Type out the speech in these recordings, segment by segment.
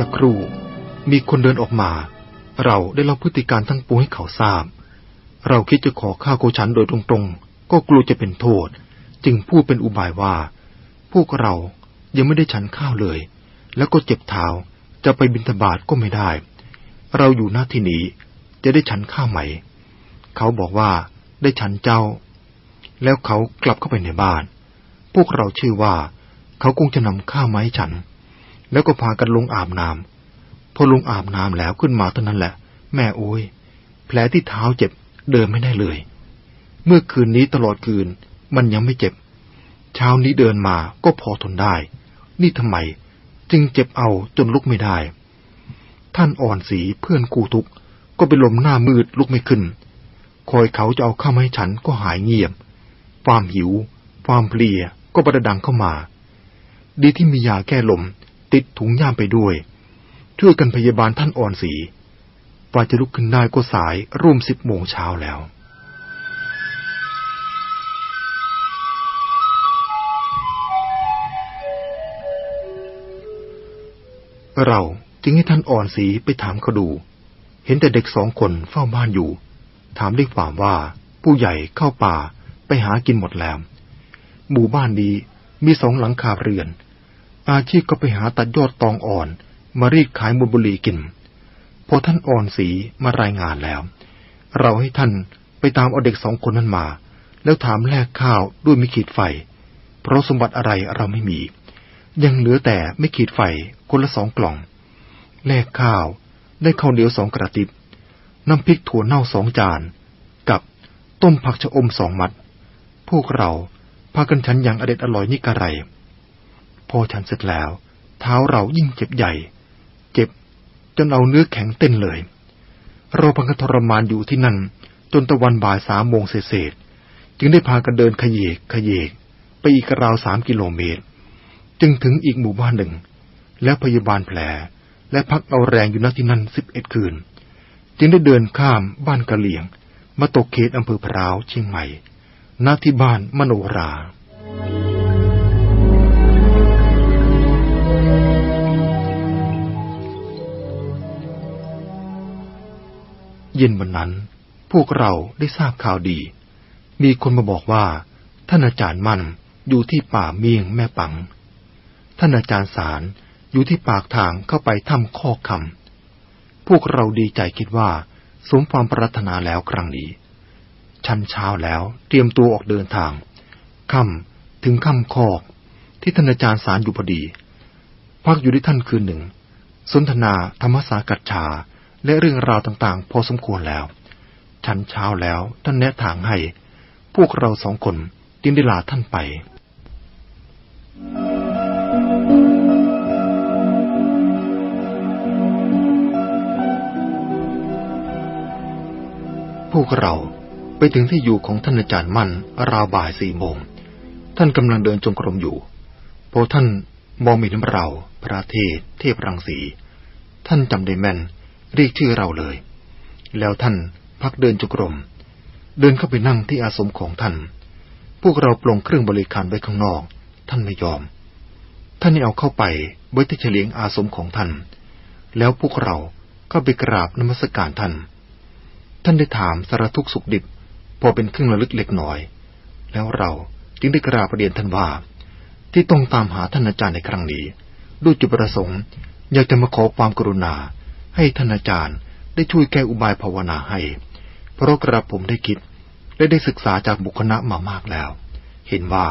สักครู่ มีคนเดินออกมา เราได้เล่าพฤติการทั้งปวงให้เขาทราบ เราคิดจะขอข้าวโกฉันโดยตรงๆ ก็กลัวจะเป็นโทษ จึงพูดเป็นอุบายว่า พวกเรายังไม่ได้ฉันข้าวเลย แล้วก็เจ็บเท้าจะไปบิณฑบาตก็ไม่ได้ เราอยู่หน้าที่นี้จะได้ฉันข้าวไหม เขาบอกว่าได้ฉันเจ้า แล้วเขากลับเข้าไปในบ้าน พวกเราเชื่อว่า เขาคงจะนำข้าวมาให้ฉัน แล้วก็พากันลงอาบน้ำพอลงอาบน้ำแล้วขึ้นมาเท่านั้นแหละ แม่โอ้ยแผลที่เท้าเจ็บเดินไม่ได้เลย เมื่อคืนนี้ตลอดคืนมันยังไม่เจ็บ เช้านี้เดินมาก็พอทนได้ นี่ทำไมจึงเจ็บเอาจนลุกไม่ได้ ท่านอ่อนสีเพื่อนกูทุกก็ไปลมหน้ามืดลุกไม่ขึ้น คอยเขาจะเอาข้าวมาให้ฉันก็หายเงียบ ความหิว ความเพลียก็ประดังเข้ามา ดีที่มียาแก้ลม ติดถุงย่ามไปด้วย ช่วยกันพยาบาลท่านอ่อนสีกว่าจะลุกขึ้นได้ก็สายร่วมสิบโมงเช้าแล้ว เราจึงให้ท่านอ่อนสีไปถามเขาดู เห็นแต่เด็กสองคนเฝ้าบ้านอยู่ ถามด้วยความว่าผู้ใหญ่เข้าป่าไปหากินหมดแล้ว หมู่บ้านนี้มีสองหลังคาเรือน อาชีพก็ไปหาตัดยอดตองอ่อน มารีดขายบุบุรีกิน พอท่านอ่อนสีมารายงานแล้ว เราให้ท่านไปตามเอาเด็กสองคนนั้นมา แล้วถามแลกข้าวด้วยไม่ขีดไฟ เพราะสมบัติอะไรเราไม่มี ยังเหลือแต่ไม่ขีดไฟคนละสองกล่อง แลกข้าวได้ข้าวเหนียวสองกระติบ น้ำพริกถั่วเน่าสองจาน กับต้มผักชะอมสองมัด พวกเราพากันฉันอย่างอเด็ดอร่อยนี่กระไร พอฉันเสร็จแล้ว เท้าเรายิ่งเจ็บใหญ่ เจ็บจนเอาเนื้อแข็งเต้นเลย เราพังกันทรมานอยู่ที่นั่น จนตะวันบ่ายสามโมงเศษจึงได้พากันเดินขยเยกขยเยก ไปอีกราวสามกิโลเมตร จึงถึงอีกหมู่บ้านหนึ่ง แล้วพยาบาลแผลและพักเอาแรงอยู่ณที่นั่นสิบเอ็ดคืน จึงได้เดินข้ามบ้านกะเหลี่ยง มาตกเขตอำเภอพร้าวเชียงใหม่ณที่บ้านมโนรา เย็นวันนั้น พวกเราได้ทราบข่าวดี มีคนมาบอกว่า ท่านอาจารย์มั่นอยู่ที่ป่าเมียงแม่ปัง ท่านอาจารย์สารอยู่ที่ปากทางเข้าไปถ้ำข้อคำพวกเราดีใจคิดว่าสมความปรารถนาแล้วครั้งนี้ ชันเช้าแล้วเตรียมตัวออกเดินทาง ค่ำถึงค่ำคอก ที่ท่านอาจารย์สารอยู่พอดี พักอยู่ที่ท่านคืนหนึ่ง สนทนาธรรมสากัจฉา และเรื่องราวต่างๆ พอสมควรแล้ว ชันเช้าแล้วท่านแนะทางให้ พวกเราสองคนจึงได้ลาท่านไป พวกเราไปถึงที่อยู่ของท่านอาจารย์มั่น ราวบ่ายสี่โมง ท่านกำลังเดินจงกรมอยู่ พอท่านมองมีน้ำเรา พระเทศเทพรังสี ท่านจำได้แม่น เรียกชื่อเราเลย แล้วท่านพักเดินจงกรม เดินเข้าไปนั่งที่อาสมของท่าน พวกเราปลงเครื่องบริการไว้ข้างนอก ท่านไม่ยอม ท่านนี่เอาเข้าไปไว้ที่เฉลียงอาสมของท่าน แล้วพวกเราก็ไปกราบนมัสการท่าน ท่านได้ถามสารทุกสุขดิบ พอเป็นเครื่องระลึกเล็กน้อย แล้วเราจึงได้กราบประเดียนท่านว่า ที่ต้องตามหาท่านอาจารย์ในครั้งนี้ ด้วยจุดประสงค์อยากจะมาขอความกรุณา ให้ท่านอาจารย์ได้ช่วยแก้อุบายภาวนาให้ เพราะกระผมได้คิดและได้ศึกษาจากบุคคลมามากแล้ว เห็นว่า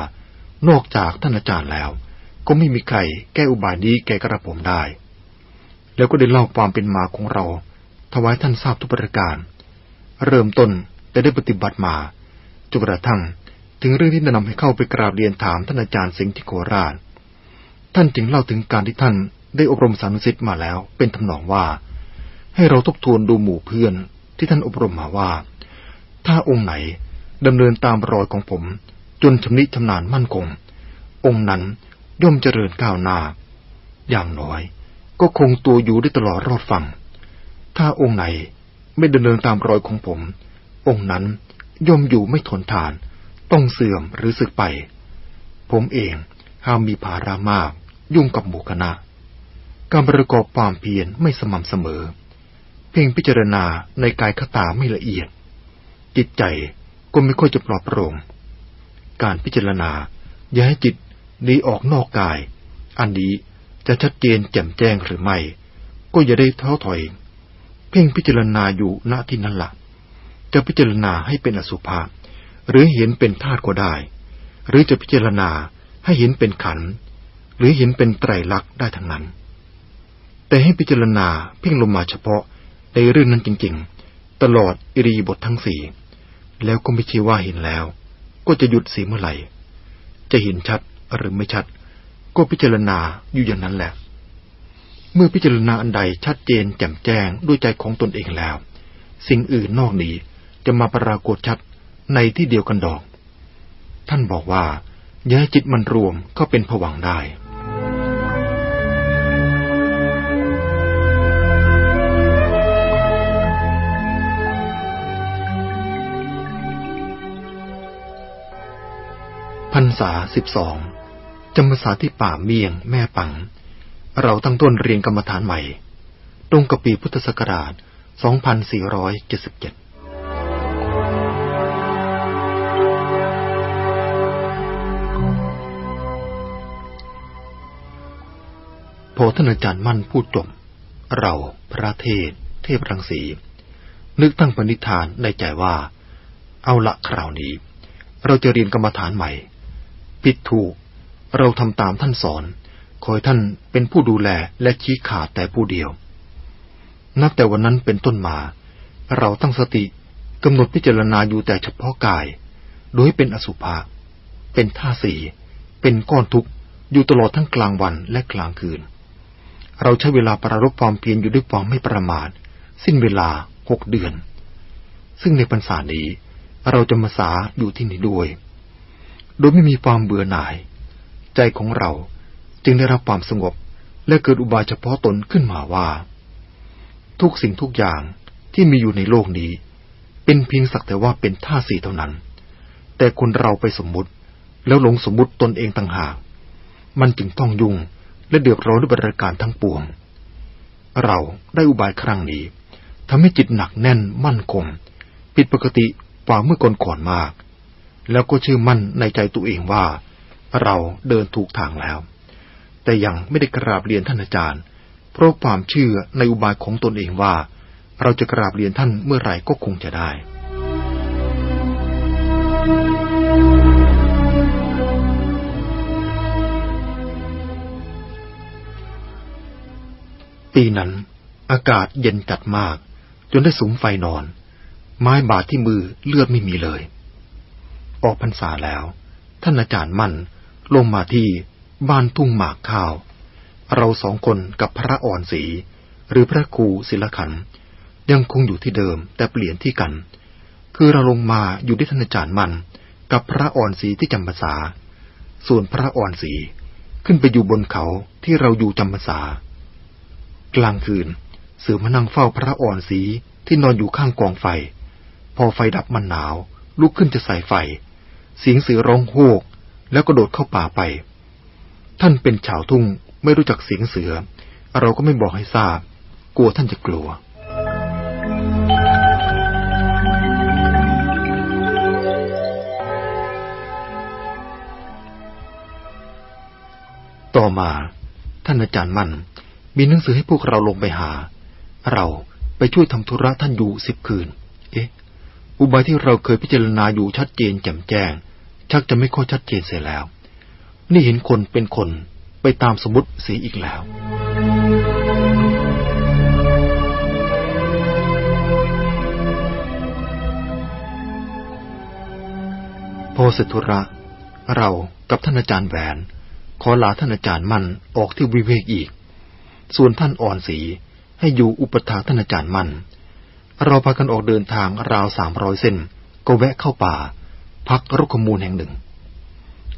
นอกจากท่านอาจารย์แล้ว ก็ไม่มีใครแก้อุบายนี้แก่กระผมได้ แล้วก็ได้เล่าความเป็นมาของเรา ถวายท่านทราบทุกประการ เริ่มต้นแต่ได้ปฏิบัติมาจนกระทั่งถึงเรื่องที่นำให้เข้าไปกราบเรียนถามท่านอาจารย์สิงห์ที่โคราช ท่านจึงเล่าถึงการที่ท่านได้อบรมสานุสิทธิ์มาแล้ว เป็นทำนองว่า ให้เราทบทวนดูหมู่เพื่อนที่ท่านอบรมมาว่า ถ้าองค์ไหนดำเนินตามรอยของผม จนชำนิชำนาญมั่นคง องค์นั้นย่อมเจริญก้าวหน้า อย่างน้อยก็คงตัวอยู่ได้ตลอดรอดฟัง ถ้าองค์ไหนไม่ดำเนินตามรอยของผม องค์นั้นย่อมอยู่ไม่ทนทาน ต้องเสื่อมหรือสึกไป ผมเองห้ามมีภาระมาก ยุ่งกับหมู่คณะ การประกอบความเพียรไม่สม่ำเสมอ เพียงพิจารณาในกายคตาไม่ละเอียด จิตใจก็ไม่ค่อยจะปลอดโปร่งการพิจารณาอย่าให้จิตหนีออกนอกกาย อันนี้จะชัดเจนแจ่มแจ้งหรือไม่ ก็อย่าได้ท้อถอย เพ่งพิจารณาอยู่ณที่นั้นละ่ะ จะพิจารณาให้เป็นอสุภะหรือเห็นเป็นธาตุก็ได้ หรือจะพิจารณาให้เห็นเป็นขัน หรือเห็นเป็นไตรลักษณ์ได้ทั้งนั้น แต่ให้พิจารณาเพ่งลงมาเฉพาะ ในเรื่องนั้นจริง ๆ ตลอดอิริยบททั้งสี่ แล้วก็ไม่ใช่ว่าเห็นแล้ว ก็จะหยุดเสียเมื่อไหร่ จะเห็นชัดหรือไม่ชัด ก็พิจารณาอยู่อย่างนั้นแหละ เมื่อพิจารณาอันใดชัดเจนแจ่มแจ้งด้วยใจของตนเองแล้ว สิ่งอื่นนอกนี้จะมาปรากฏชัดในที่เดียวกันดอก ท่านบอกว่าอย่าให้จิตมันรวมก็เป็นผวังได้ รรษาสิบสองจำพรรษาที่ป่าเมียง แม่ปัง เราตั้งต้นเรียนกรรมฐานใหม่ ตรงกับปีพุทธศักราช 2477พอท่านอาจารย์มั่นพูดจบ เราพระเทศ เทพรังสี นึกตั้งปณิธานในใจว่า เอาละคราวนี้ เราจะเรียนกรรมฐานใหม่ ผิดถูก เราทำตามท่านสอน คอยท่านเป็นผู้ดูแลและชี้ขาดแต่ผู้เดียว นับแต่วันนั้นเป็นต้นมา เราตั้งสติกำหนดพิจารณาอยู่แต่เฉพาะกาย โดยเป็นอสุภะเป็นท่าสีเป็นก้อนทุกข์อยู่ตลอดทั้งกลางวันและกลางคืน เราใช้เวลาประรบความเพียรอยู่ด้วยความไม่ประมาท สิ้นเวลาหกเดือน ซึ่งในพรรษานี้เราจะมาสาอยู่ที่นี่ด้วย โดยไม่มีความเบื่อหน่าย ใจของเราจึงได้รับความสงบและเกิดอุบายเฉพาะตนขึ้นมาว่า ทุกสิ่งทุกอย่างที่มีอยู่ในโลกนี้ เป็นเพียงสักแต่ว่าเป็นท่าสีเท่านั้น แต่คนเราไปสมมุติ แล้วหลงสมมุติตนเองต่างหากมันจึงต้องยุ่งและเดือดร้อนด้วยบริการทั้งปวง เราได้อุบายครั้งนี้ทำให้จิตหนักแน่นมั่นคงผิดปกติกว่าเมื่อก่อนก่อนมาก แล้วก็เชื่อมั่นในใจตัวเองว่า เราเดินถูกทางแล้ว แต่ยังไม่ได้กราบเรียนท่านอาจารย์ เพราะความเชื่อในอุบายของตนเองว่า เราจะกราบเรียนท่านเมื่อไหร่ก็คงจะได้ปีนั้นอากาศเย็นจัดมาก จนได้สุมไฟนอน ไม้บาดที่มือเลือดไม่มีเลย ออกพรรษาแล้ว ท่านอาจารย์มั่นลงมาที่บ้านทุ่งหมากข้าว เราสองคนกับพระอ่อนสีหรือพระครูศิลขันยังคงอยู่ที่เดิมแต่เปลี่ยนที่กัน คือเราลงมาอยู่ที่ท่านอาจารย์มั่นกับพระอ่อนสีที่จำพรรษา ส่วนพระอ่อนสีขึ้นไปอยู่บนเขาที่เราอยู่จำพรรษา กลางคืน เสือมานั่งเฝ้าพระอ่อนสีที่นอนอยู่ข้างกองไฟ พอไฟดับมันหนาว ลุกขึ้นจะใส่ไฟ เสียงเสือร้องโฮกแล้วก็โดดเข้าป่าไป ท่านเป็นชาวทุ่งไม่รู้จักเสียงเสือ เราก็ไม่บอกให้ทราบ กลัวท่านจะกลัว ต่อมาท่านอาจารย์มั่นมีหนังสือให้พวกเราลงไปหา เราไปช่วยทำธุระท่านอยู่สิบคืน เอ๊ะ อุบายที่เราเคยพิจารณาอยู่ชัดเจนแจ่มแจ้ง ชักจะไม่ค่อยชัดเจนเสียแล้ว นี่เห็นคนเป็นคนไปตามสมมติเสียอีกแล้ว พอเสร็จธุระ เรากับท่านอาจารย์แหวน ขอลาท่านอาจารย์มั่นออกที่วิเวกอีก ส่วนท่านอ่อนสีให้อยู่อุปถาท่านอาจารย์มั่นเราพากันออกเดินทางราวสามร้อยเส้น ก็แวะเข้าป่า พักรุกขมูลแห่งหนึ่ง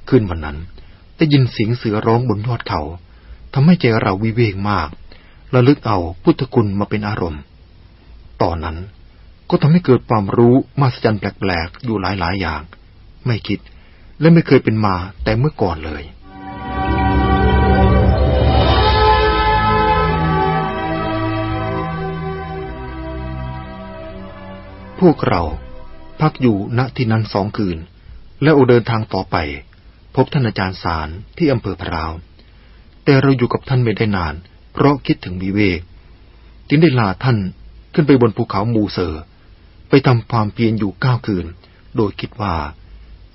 ขึ้นวันนั้นได้ยินเสียงเสือร้องบนยอดเขา ทำให้ใจเราวิเวกมากระลึกเอาพุทธคุณมาเป็นอารมณ์ ตอนนั้นก็ทำให้เกิดความรู้มาสจันแปลกๆอยู่หลายๆอย่าง ไม่คิดและไม่เคยเป็นมาแต่เมื่อก่อนเลยพวกเรา พักอยู่ณที่นั้นสองคืน แล้วอเดินทางต่อไป พบท่านอาจารย์สารที่อำเภอพราว แต่เราอยู่กับท่านไม่ได้นาน เพราะคิดถึงวิเวก จึงได้ลาท่านขึ้นไปบนภูเขามูเซอร์ ไปทำความเพียรอยู่เก้าคืน โดยคิดว่า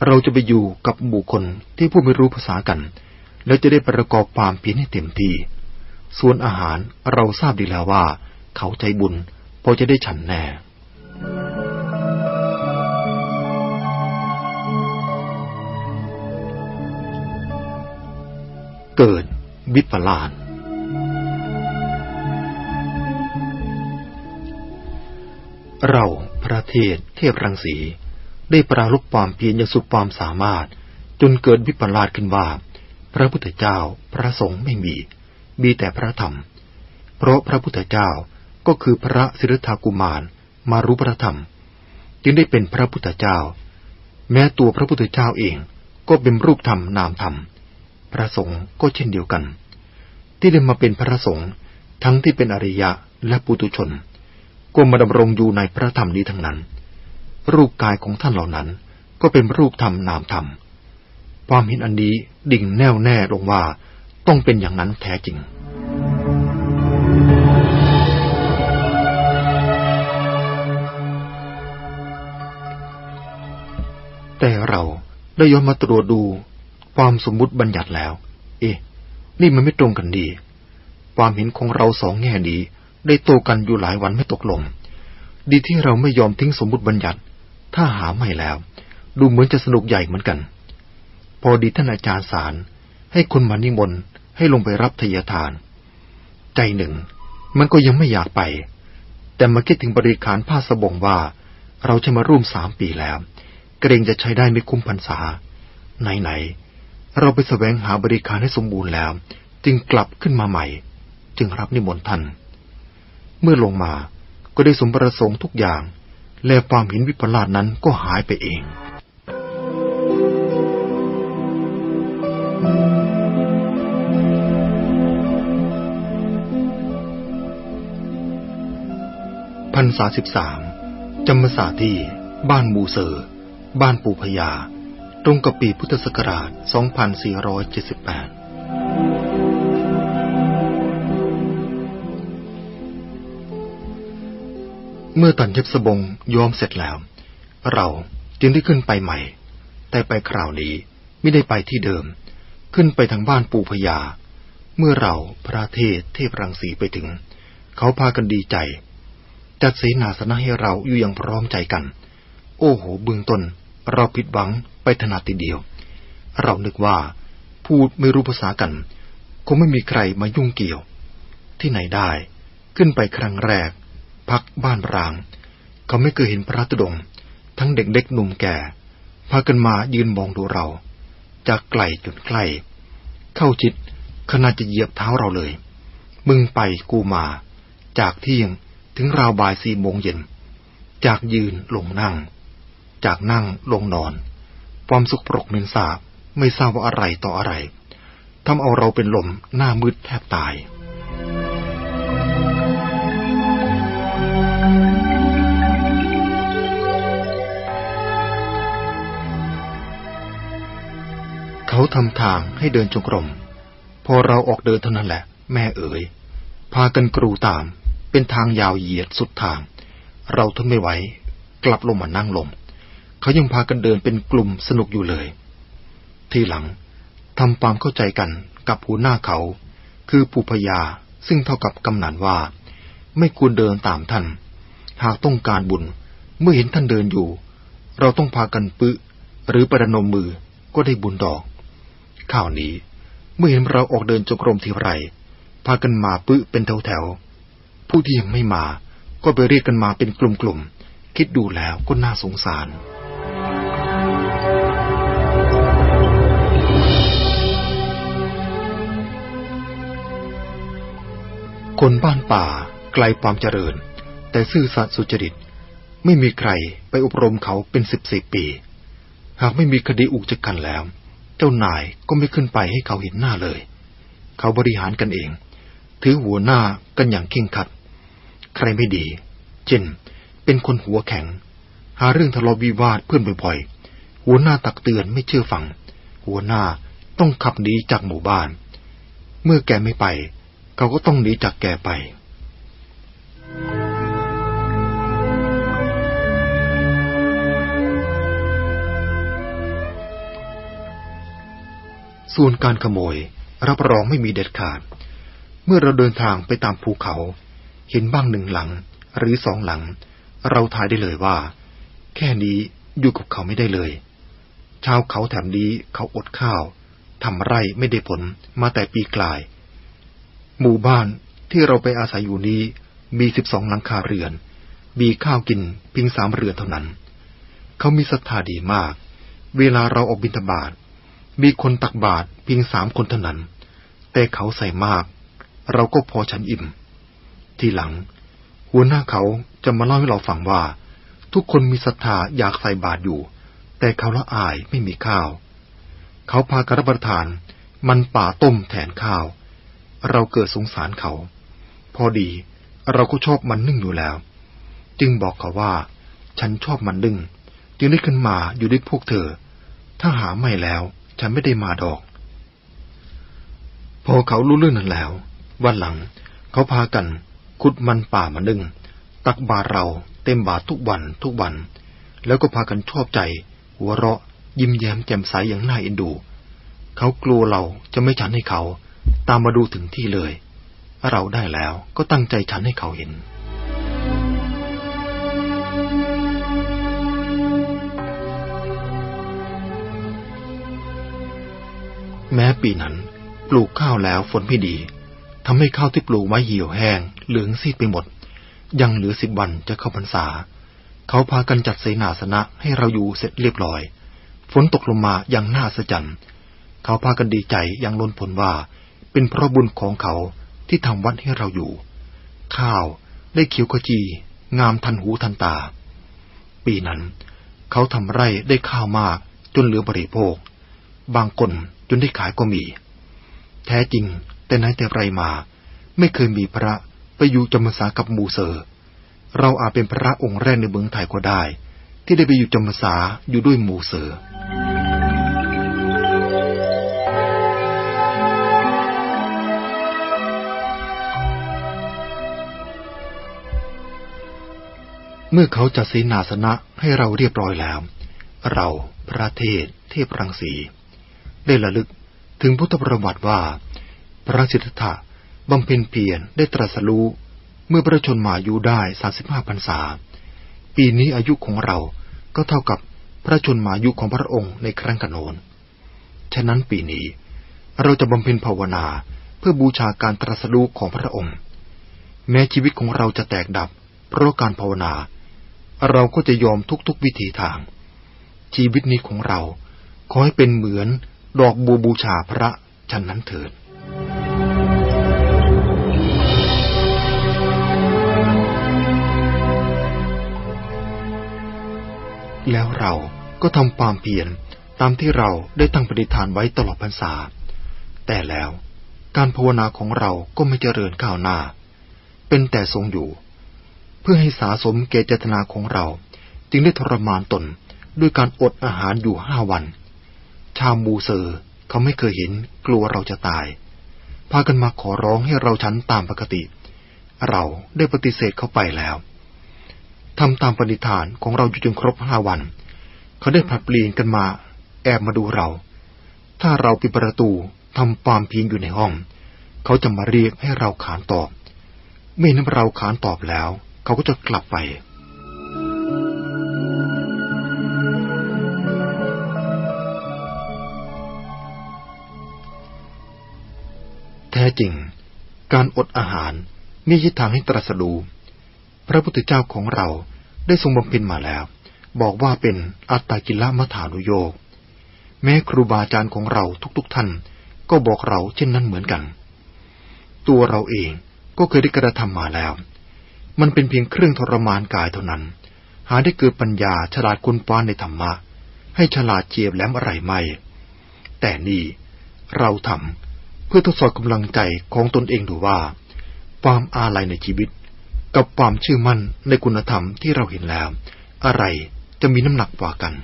เราจะไปอยู่กับหมู่คนที่พูดไม่รู้ภาษากัน แล้วจะได้ประกอบความเพียรให้เต็มที่ ส่วนอาหารเราทราบดีแล้วว่า เขาใจบุญพอจะได้ฉันแน่ เกิดวิปลาสเราพระเทศเทพรังสีได้ปราลบความเพียรอย่างสุดความสามารถ จนเกิดวิปลาสขึ้นว่า พระพุทธเจ้าพระสงฆ์ไม่มี มีแต่พระธรรม เพราะพระพุทธเจ้าก็คือพระสิริธากุมารมารู้พระธรรม จึงได้เป็นพระพุทธเจ้า แม้ตัวพระพุทธเจ้าเองก็เป็นรูปธรรมนามธรรม ระสงฆ์ก็เช่นเดียวกัน ที่ได้มาเป็นพระสงฆ์ทั้งที่เป็นอริยะและปุตุชน ก็มาดำรงอยู่ในพระธรรมนี้ทั้งนั้น รูปกายของท่านเหล่านั้นก็เป็นรูปธรรมนามธรรม ความเห็นอันนี้ดิ่งแน่วแน่ลงว่าต้องเป็นอย่างนั้นแท้จริงแต่เราได้ย้อนมาตรวจดู ความสมมุติบัญญัติแล้ว เอ๊ะ นี่มันไม่ตรงกันดี ความเห็นของเราสองแง่ดีได้โตกันอยู่หลายวันไม่ตกลง ดีที่เราไม่ยอมทิ้งสมมุติบัญญัติ ถ้าหาไม่แล้ว ดูเหมือนจะสนุกใหญ่เหมือนกัน พอดีท่านอาจารย์สารให้คนมานิมนต์ให้ลงไปรับทยทาน ใจหนึ่ง มันก็ยังไม่อยากไป แต่มาคิดถึงบริการผ้าสบงว่า เราจะมาร่วมสามปีแล้ว เกรงจะใช้ได้ไม่คุ้มพรรษาไหนๆ เราไปแสวงหาบริการให้สมบูรณ์แล้ว จึงกลับขึ้นมาใหม่ จึงรับนิมนต์ท่าน เมื่อลงมาก็ได้สมประสงค์ทุกอย่าง และความเห็นวิปลาสนั้นก็หายไปเองพันษาสิบสามจำมสาที่ บ้านมูเซอร์ บ้านปูพยา ตรงกับปีพุทธศักราช 2478 เมื่อตันเย็บสบงย้อมเสร็จแล้ว เราจึงได้ขึ้นไปใหม่ แต่ไปคราวนี้ไม่ได้ไปที่เดิม ขึ้นไปทางบ้านปู่พญา เมื่อเราพระเทศเทพรังสีไปถึง เขาพากันดีใจ จัดเสนาสนะให้เราอยู่อย่างพร้อมใจกัน โอ้โหเบื้องต้นเราผิดหวัง ไปถนัดทีเดียว เรานึกว่าพูดไม่รู้ภาษากัน คงไม่มีใครมายุ่งเกี่ยว ที่ไหนได้ ขึ้นไปครั้งแรก พักบ้านราง เขาไม่เคยเห็นพระตุดง ทั้งเด็กเล็กหนุ่มแก่ พากันมายืนมองดูเรา จากไกลจนใกล้ เข้าจิตขนาดจะเหยียบเท้าเราเลย มึงไปกูมา จากเที่ยงถึงราวบ่ายสี่โมงเย็น จากยืนลงนั่ง จากนั่งลงนอน ความสุขปรกเมนสาบไม่ทราบว่าอะไรต่ออะไรทำเอาเราเป็นลมหน้ามืดแทบตาย เขาทำทางให้เดินจงกรม พอเราออกเดินเท่านั้นแหละ แม่เอ๋ย พากันกรูตาม เป็นทางยาวเหยียดสุดทาง เราทนไม่ไหว กลับลงมานั่งลง เขายังพากันเดินเป็นกลุ่มสนุกอยู่เลย ทีหลังทำความเข้าใจกันกับหัวหน้าเขา คือปูพยาซึ่งเท่ากับกำนันว่า ไม่ควรเดินตามท่าน หากต้องการบุญเมื่อเห็นท่านเดินอยู่ เราต้องพากันปึหรือประนมมือก็ได้บุญดอก ข่าวนี้ เมื่อเห็นเราออกเดินจงกรมทีไร พากันมาปืเป็นแถวๆผู้ที่ยังไม่มาก็ไปเรียกกันมาเป็นกลุ่มๆคิดดูแล้วก็น่าสงสาร คนบ้านป่าไกลความเจริญ แต่ซื่อสัตย์สุจริต ไม่มีใครไปอบรมเขาเป็นสิบสิบปี หากไม่มีคดีอุกจกันแล้ว เจ้านายก็ไม่ขึ้นไปให้เขาเห็นหน้าเลย เขาบริหารกันเอง ถือหัวหน้ากันอย่างเข่งขัด ใครไม่ดี เช่น เป็นคนหัวแข็ง หาเรื่องทะเลาะวิวาทเพื่อนบ่อยๆ หัวหน้าตักเตือนไม่เชื่อฟัง หัวหน้าต้องขับหนีจากหมู่บ้าน เมื่อแกไม่ไป เขาก็ต้องหนีจากแกไป ส่วนการขโมยรับรองไม่มีเด็ดขาด เมื่อเราเดินทางไปตามภูเขา เห็นบ้างหนึ่งหลัง หรือสองหลัง เราทายได้เลยว่า แค่นี้อยู่กับเขาไม่ได้เลย ชาวเขาแถบนี้เขาอดข้าวทำไร่ไม่ได้ผลมาแต่ปีกลาย หมู่บ้านที่เราไปอาศัยอยู่นี้มีสิบสองหลังคาเรือน มีข้าวกินเพียงสามเรือนเท่านั้น เขามีศรัทธาดีมาก เวลาเราออกบิณฑบาตมีคนตักบาตรเพียงสามคนเท่านั้น แต่เขาใส่มาก เราก็พอฉันอิ่ม ทีหลัง หัวหน้าเขาจะมาเล่าให้เราฟังว่า ทุกคนมีศรัทธาอยากใส่บาตรอยู่ แต่เขาละอายไม่มีข้าว เขาพากรับประทานมันป่าต้มแทนข้าว เราเกิดสงสารเขา พอดีเราก็ชอบมันนึ่งอยู่แล้ว จึงบอกเขาว่า ฉันชอบมันนึ่ง จึงได้ขึ้นมาอยู่ด้วยพวกเธอ ถ้าหาไม่แล้ว ฉันไม่ได้มาดอก พอเขารู้เรื่องนั้นแล้ว วันหลัง เขาพากันขุดมันป่ามานึ่ง ตักบาเราเต็มบาททุกวันทุกวัน แล้วก็พากันชอบใจ หัวเราะ ยิ้มแย้มแจ่มใสอย่างน่าเอ็นดู เขากลัวเราจะไม่ฉันให้เขา ตามมาดูถึงที่เลย เราได้แล้วก็ตั้งใจฉันให้เขาเห็น แม้ปีนั้น ปลูกข้าวแล้วฝนไม่ดีทำให้ข้าวที่ปลูกไว้เหี่ยวแห้ง เหลืองซีดไปหมด ยังเหลือสิบวันจะเข้าพรรษา เขาพากันจัดเสนาสนะให้เราอยู่เสร็จเรียบร้อย ฝนตกลงมาอย่างน่าสะใจเขาพากันดีใจอย่างล้นผลว่า เป็นเพราะบุญของเขาที่ทำวัดให้เราอยู่ ข้าวได้เขียวขจี งามทันหูทันตา ปีนั้น เขาทำไร่ได้ข้าวมากจนเหลือบริโภค บางคนจนได้ขายก็มี แท้จริงแต่ไหนแต่ไรมา ไม่เคยมีพระไปอยู่จำพรรษากับมูเซอร์ เราอาจเป็นพระองค์แรกในเมืองไทยก็ได้ ที่ได้ไปอยู่จำพรรษาอยู่ด้วยมูเซอร์ เมื่อเขาจัดศีนาสนะให้เราเรียบร้อยแล้ว เราพระเทศเทพรังสี ได้ระลึกถึงพุทธประวัติว่า พระสิทธัตถะบำเพ็ญเพียรได้ตรัสรู้เมื่อพระชนมายุได้สาสิบห้าพรรษา ปีนี้อายุของเราก็เท่ากับพระชนมายุของพระองค์ในครั้งกันโนนฉะนั้นปีนี้เราจะบำเพ็ญภาวนาเพื่อบูชาการตรัสรู้ของพระองค์ แม้ชีวิตของเราจะแตกดับเพราะการภาวนา เราก็จะยอมทุกๆวิถีทาง ชีวิตนี้ของเรา ขอให้เป็นเหมือนดอกบูบูชาพระฉันนั้นเถิดแล้วเราก็ทำความเพียรตามที่เราได้ตั้งปฏิฐานไว้ตลอดพรรษา แต่แล้วการภาวนาของเราก็ไม่เจริญก้าวหน้า เป็นแต่ทรงอยู่ พื่อให้สาสมเกจตนาของเรา จึงได้ทรมานตนด้วยการอดอาหารอยู่ห้าวัน ชาวมูเซอร์เขาไม่เคยเห็นกลัวเราจะตาย พากันมาขอร้องให้เราฉันตามปกติ เราได้ปฏิเสธเขาไปแล้วทำตามปณิธานของเราอยู่จนครบห้าวัน เขาได้ผลัดเปลี่ยนกันมา แอบมาดูเรา ถ้าเราปิดประตูทำความเพียงอยู่ในห้อง เขาจะมาเรียกให้เราขานตอบไม่นั้นเราขานตอบแล้ว เขาก็จะกลับไปแท้จริง การอดอาหารไม่ใช่ทางให้ตรัสรู้พระพุทธเจ้าของเราได้ทรงบำเพ็ญมาแล้ว บอกว่าเป็นอัตตากิลมัฐานุโยกแม้ครูบาอาจารย์ของเราทุกๆทท่านก็บอกเราเช่นนั้นเหมือนกัน ตัวเราเองก็เคยได้กระทำมาแล้ว มันเป็นเพียงเครื่องทรมานกายเท่านั้น หาได้เกิดปัญญาฉลาดคุณปานในธรรมะ ให้ฉลาดเจียบแหลมอะไรไม่ แต่นี่เราทำเพื่อทดสอบกำลังใจของตนเองดูว่า ความอาลัยในชีวิต กับความเชื่อมั่นในคุณธรรมที่เราเห็นแล้ว อะไรจะมีน้ำหนักกว่ากัน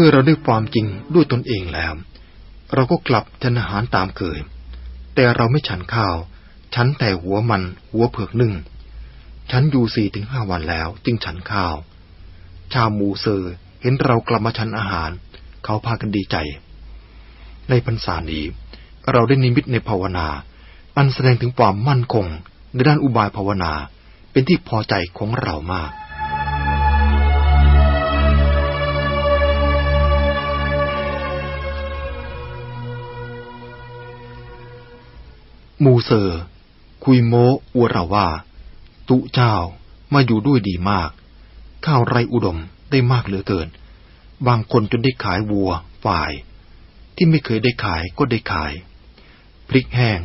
มื่อเราได้ความจริงด้วยตนเองแล้ว เราก็กลับฉันอาหารตามเคย แต่เราไม่ฉันข้าว ฉันแต่หัวมันหัวเผือกนึ่ง ฉันอยู่สี่ถึงห้าวันแล้ว จึงฉันข้าว ชาวมูเซอร์เห็นเรากลับมาฉันอาหาร เขาพากันดีใจ ในพรรษานี้ เราได้นิมิตในภาวนา อันแสดงถึงความมั่นคงในด้านอุบายภาวนาเป็นที่พอใจของเรามาก มูเซอร์ คุยโมอวเราว่า ตุเจ้ามาอยู่ด้วยดีมาก ข้าวไรอุดมได้มากเหลือเกิน บางคนจนได้ขายวัวฝ่าย ที่ไม่เคยได้ขายก็ได้ขาย พริกแห้ง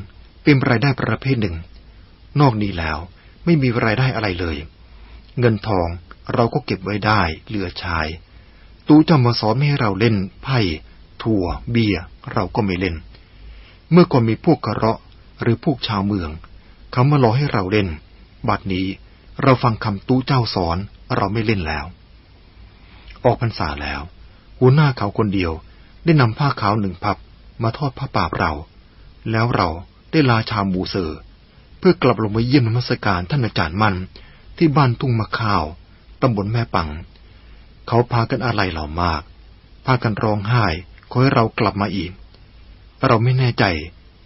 เป็นรายได้ประเภทหนึ่ง นอกนี้แล้วไม่มีรายได้อะไรเลย เงินทองเราก็เก็บไว้ได้เหลือชาย ตูจะมาสอนไม่ให้เราเล่นไพ่ถั่ว เบียร์เราก็ไม่เล่น เมื่อก่อนมีพวกกระเราะ หรือพวกชาวเมือง เขามารอให้เราเล่น บัดนี้เราฟังคำตู้เจ้าสอนเราไม่เล่นแล้ว ออกพรรษาแล้ว หัวหน้าเขาคนเดียวได้นำผ้าขาวหนึ่งพับมาทอดผ้าป่าเรา แล้วเราได้ลาชาวมูเซอร์ เพื่อกลับลงมาเยี่ยมนมัสการท่านอาจารย์มันที่บ้านทุ่งมะข้าวตำบลแม่ปัง เขาพากันอะไรเรามาก พากันร้องไห้ขอให้เรากลับมาอีก เราไม่แน่ใจ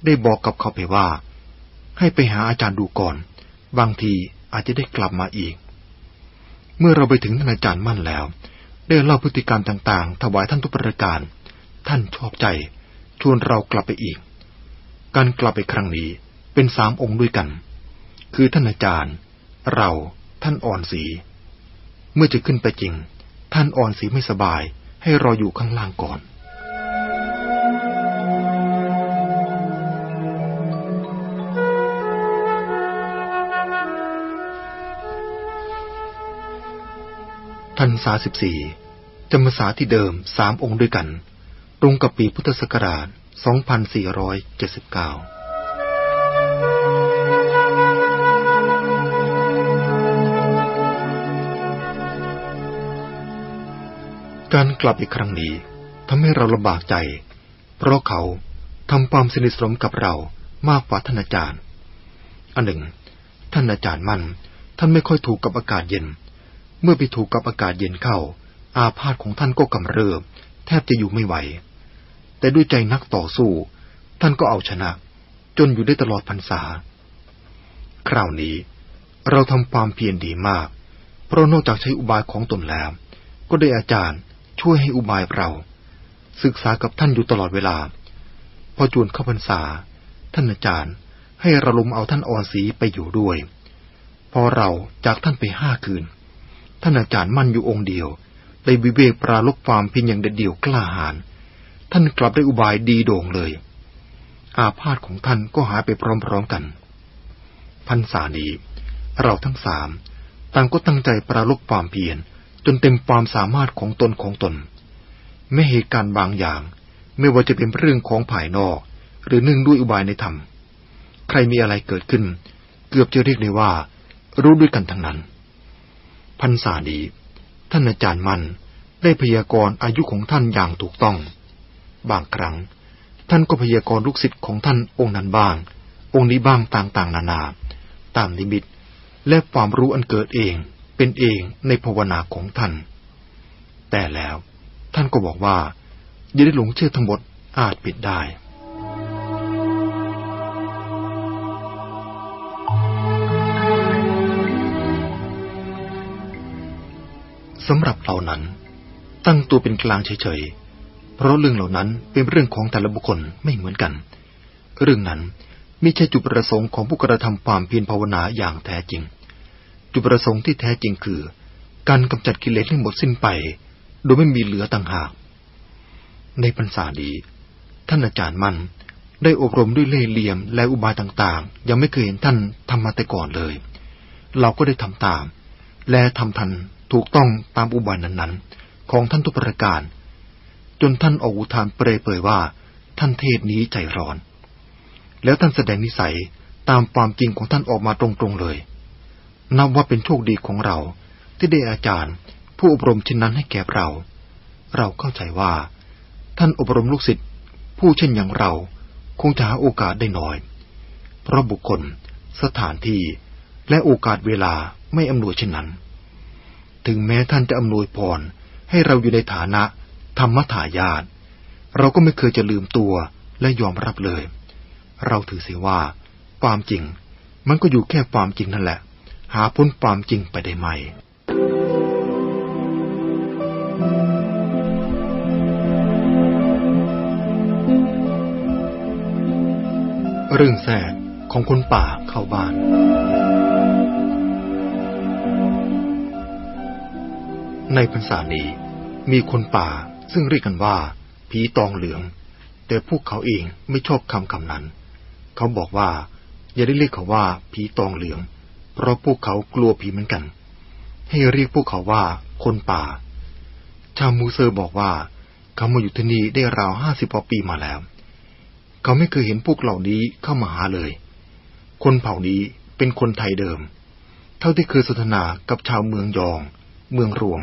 ได้บอกกับเขาไปว่า ให้ไปหาอาจารย์ดูก่อน บางทีอาจจะได้กลับมาอีก เมื่อเราไปถึงท่านอาจารย์มั่นแล้ว ได้เล่าพฤติกรรมต่างๆ ถวายท่านทุกประการ ท่านชอบใจ ชวนเรากลับไปอีก การกลับไปครั้งนี้เป็นสามองค์ด้วยกัน คือท่านอาจารย์ เราท่านอ่อนสี เมื่อจะขึ้นไปจริง ท่านอ่อนสีไม่สบายให้รออยู่ข้างล่างก่อน พรรษาสิบสี่จำพรรษาที่เดิมสามองค์ด้วยกัน ตรงกับปีพุทธศักราช 2479การกลับอีกครั้งนี้ทำให้เราลำบากใจ เพราะเขาทำความสนิทสนมกับเรามากกว่าท่านอาจารย์ อันหนึ่ง ท่านอาจารย์มันท่านไม่ค่อยถูกกับอากาศเย็น เมื่อไปถูกกับอากาศเย็นเข้า อาพาธของท่านก็กำเริบ แทบจะอยู่ไม่ไหว แต่ด้วยใจนักต่อสู้ ท่านก็เอาชนะ จนอยู่ได้ตลอดพรรษา คราวนี้ เราทำความเพียรดีมาก เพราะนอกจากใช้อุบายของตนแล้ว ก็ได้อาจารย์ช่วยให้อุบายเรา ศึกษากับท่านอยู่ตลอดเวลา พอจวนเข้าพรรษา ท่านอาจารย์ให้ระลมเอาท่านอ่อนสีไปอยู่ด้วย พอเราจากท่านไปห้าคืน ท่านอาจารย์มั่นอยู่องค์เดียว ได้วิเวกปราลบความเพียงอย่างเด็ดเดี่ยวกล้าหาญ ท่านกลับได้อุบายดีโด่งเลย อาพาธของท่านก็หายไปพร้อมๆกัน พันษานี้ เราทั้งสามต่างก็ตั้งใจปราลบความเพียรจนเต็มความสามารถของตนของตน ไม่เหตุการณ์บางอย่าง ไม่ว่าจะเป็นเรื่องของภายนอก หรือเนื่องด้วยอุบายในธรรม ใครมีอะไรเกิดขึ้น เกือบจะเรียกได้ว่า รู้ด้วยกันทั้งนั้น พรรษานี้ท่านอาจารย์มันได้พยากรณ์อายุของท่านอย่างถูกต้อง บางครั้ง ท่านก็พยากรณ์ลูกศิษย์ของท่านองค์นั้นบ้าง องค์นี้บ้างต่างๆ นานา ตามนิมิตและความรู้อันเกิดเองเป็นเองในภาวนาของท่าน แต่แล้วท่านก็บอกว่าอย่าได้หลงเชื่อทั้งหมดอาจผิดได้ สำหรับเหล่านั้น ตั้งตัวเป็นกลางเฉยๆ เพราะเรื่องเหล่านั้นเป็นเรื่องของแต่ละบุคคลไม่เหมือนกัน เรื่องนั้นไม่ใช่จุดประสงค์ของผู้กระทำความเพียรภาวนาอย่างแท้จริง จุดประสงค์ที่แท้จริงคือ การกำจัดกิเลสให้หมดสิ้นไป โดยไม่มีเหลือต่างหาก ในพรรษาดีท่านอาจารย์มันได้อบรมด้วยเล่ห์เหลี่ยมและอุบายต่างๆ ยังไม่เคยเห็นท่านทำมาแต่ก่อนเลย เราก็ได้ทำตาม และทำทัน ถูกต้องตามอุบายนั้นๆ ของท่านทุกประการ จนท่านออกอุทานเปรยเปยว่า ท่านเทศนี้ใจร้อน แล้วท่านแสดงนิสัยตามความจริงของท่านออกมาตรงๆเลย นับว่าเป็นโชคดีของเรา ที่ได้อาจารย์ ผู้อบรมเช่นนั้นให้แก่เรา เราเข้าใจว่า ท่านอบรมลูกศิษย์ผู้เช่นอย่างเราคงจะหาโอกาสได้น้อย เพราะบุคคล สถานที่ และโอกาสเวลาไม่อำนวยเช่นนั้น ถึงแม้ท่านจะอำนวยพร ให้เราอยู่ในฐานะ ธรรมถายาตเราก็ไม่เคยจะลืมตัวและยอมรับเลย เราถือเสียว่า ความจริง มันก็อยู่แค่ความจริงนั่นแหละ หาพ้นความจริงไปได้ไหมเรื่องแสกของคนป่าเข้าบ้าน ในพรรษานี้มีคนป่าซึ่งเรียกกันว่า ผีตองเหลือง แต่พวกเขาเองไม่ชอบคำคำนั้น เขาบอกว่า อย่าได้เรียกเขาว่าผีตองเหลือง เพราะพวกเขากลัวผีเหมือนกัน ให้เรียกพวกเขาว่าคนป่า ชาวมูเซอร์บอกว่า เขามาอยู่ที่นี่ได้ราวห้าสิบกว่าปีมาแล้ว เขาไม่เคยเห็นพวกเหล่านี้เข้ามาหาเลย คนเผ่านี้เป็นคนไทยเดิม เท่าที่เคยสนทนากับชาวเมืองยอง เมืองรวง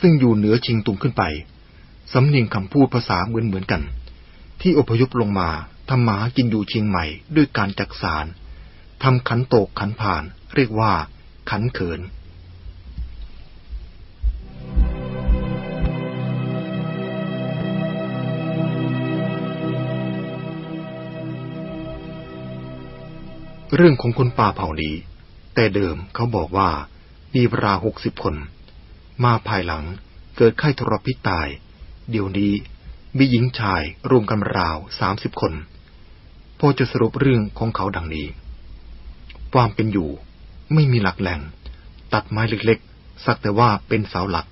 ซึ่งอยู่เหนือชิงตุงขึ้นไป สำเนียงคำพูดภาษาเหมือนเหมือนกัน ที่อพยพลงมาทำหมากินอยู่เชียงใหม่ด้วยการจักสารทำขันโตกขันผ่าน เรียกว่า ขันเขินเรื่องของคนป่าเผ่านี้ แต่เดิมเขาบอกว่ามีปราหกสิบคน มาภายหลังเกิดไข้ทรพิษตาย เดี๋ยวนี้มีหญิงชายรวมกันราวสามสิบคนพอจะสรุปเรื่องของเขาดังนี้ ความเป็นอยู่ไม่มีหลักแหล่ง ตัดไม้เล็กๆ สักแต่ว่าเป็นเสาหลัก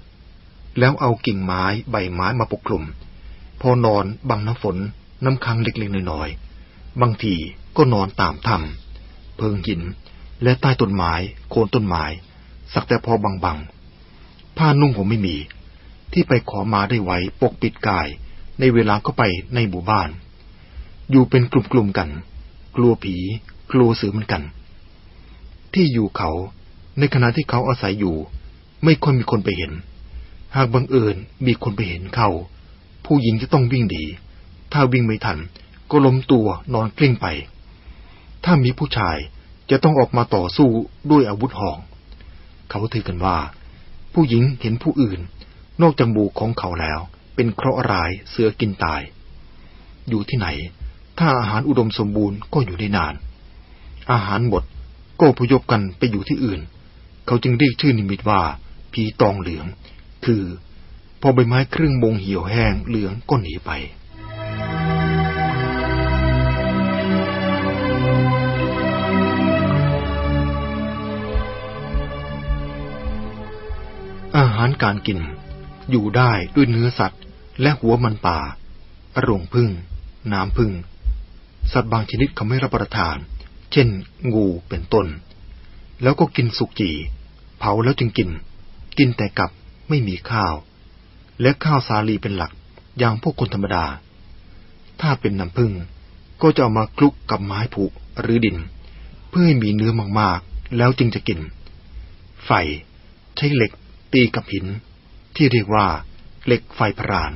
แล้วเอากิ่งไม้ใบไม้มาปกคลุม พอนอนบังน้ำฝนน้ำค้างเล็กๆน้อยๆ บางทีก็นอนตามถ้ำเพิงหิน และใต้ต้นไม้โคนต้นไม้ สักแต่พอบังๆ ผ้านุ่งผมไม่มี ที่ไปขอมาได้ไว้ปกปิดกาย ในเวลาเข้าไปในหมู่บ้าน อยู่เป็นกลุ่มๆกัน กลัวผี กลัวสือเหมือนกัน ที่อยู่เขาในขณะที่เขาอาศัยอยู่ ไม่ค่อยมีคนไปเห็น หากบังเอิญมีคนไปเห็นเขาผู้หญิงจะต้องวิ่งดีถ้าวิ่งไม่ทันก็ล้มตัวนอนกลิ้งไป ถ้ามีผู้ชายจะต้องออกมาต่อสู้ด้วยอาวุธหอก เขาถือกันว่า ผู้หญิงเห็นผู้อื่น นอกจากหมู่ของเขาแล้ว เป็นเคราะห์ร้ายเสือกินตาย อยู่ที่ไหน ถ้าอาหารอุดมสมบูรณ์ก็อยู่ได้นาน อาหารหมดก็พยพกันไปอยู่ที่อื่น เขาจึงเรียกชื่อนิมิตว่าผีตองเหลือง คือ พอใบไม้ครึ่งมงเหี่ยวแห้งเหลืองก็หนีไป อาหารการกิน อยู่ได้ด้วยเนื้อสัตว์ และหัวมันป่าอรงพึ่ง น้ำพึ่ง สัตว์บางชนิดเขาไม่รับประทาน เช่น งูเป็นต้น แล้วก็กินสุกจี เผาแล้วจึงกิน กินแต่กับไม่มีข้าว และข้าวสาลีเป็นหลัก อย่างพวกคนธรรมดา ถ้าเป็นน้ำพึ่งก็จะเอามาคลุกกับไม้ผุหรือดิน เพื่อให้มีเนื้อมากๆ แล้วจึงจะกิน ไฟ ใช้เหล็ก ตีกับหิน ที่เรียกว่าเหล็กไฟพราน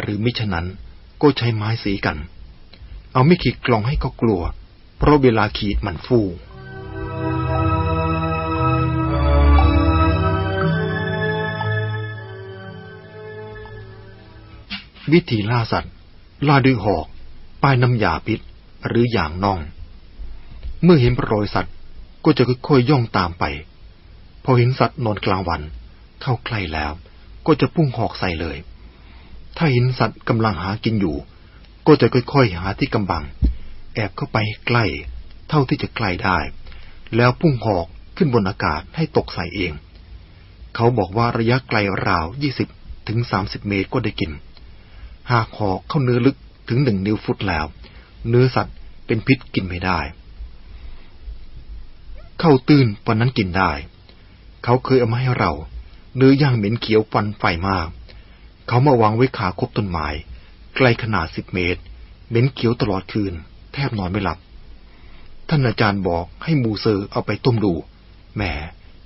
หรือมิฉะนั้นก็ใช้ไม้สีกัน เอาไม่ขีดกลองให้เขากลัว เพราะเวลาขีดมันฟูวิธีล่าสัตว์ ล่าด้วยหอก ป้ายน้ำยาพิษ หรืออย่างน่อง เมื่อเห็นรอยสัตว์ก็จะค่อยๆย่องตามไป พอเห็นสัตว์นอนกลางวัน เข้าใกล้แล้ว ก็จะพุ่งหอกใส่เลย ถ้าเห็นสัตว์กำลังหากินอยู่ ก็จะค่อยๆหาที่กำบัง แอบเข้าไปใกล้ เท่าที่จะใกล้ได้ แล้วพุ่งหอกขึ้นบนอากาศให้ตกใส่เอง เขาบอกว่าระยะไกลราวยี่สิบถึงสามสิบเมตรก็ได้กิน หากหอกเข้าเนื้อลึกถึงหนึ่งนิ้วฟุตแล้ว เนื้อสัตว์เป็นพิษกินไม่ได้ เข้าตื้นปนนั้นกินได้ เขาเคยเอามาให้เรา เนื้อย่างเหม็นเขียวฟันไฟมาก เขามาวางไว้ขาคบต้นไม้ไกลขนาดสิบเมตร เหม็นเขียวตลอดคืน แทบนอนไม่หลับ ท่านอาจารย์บอกให้มูเซอร์เอาไปต้มดู แหม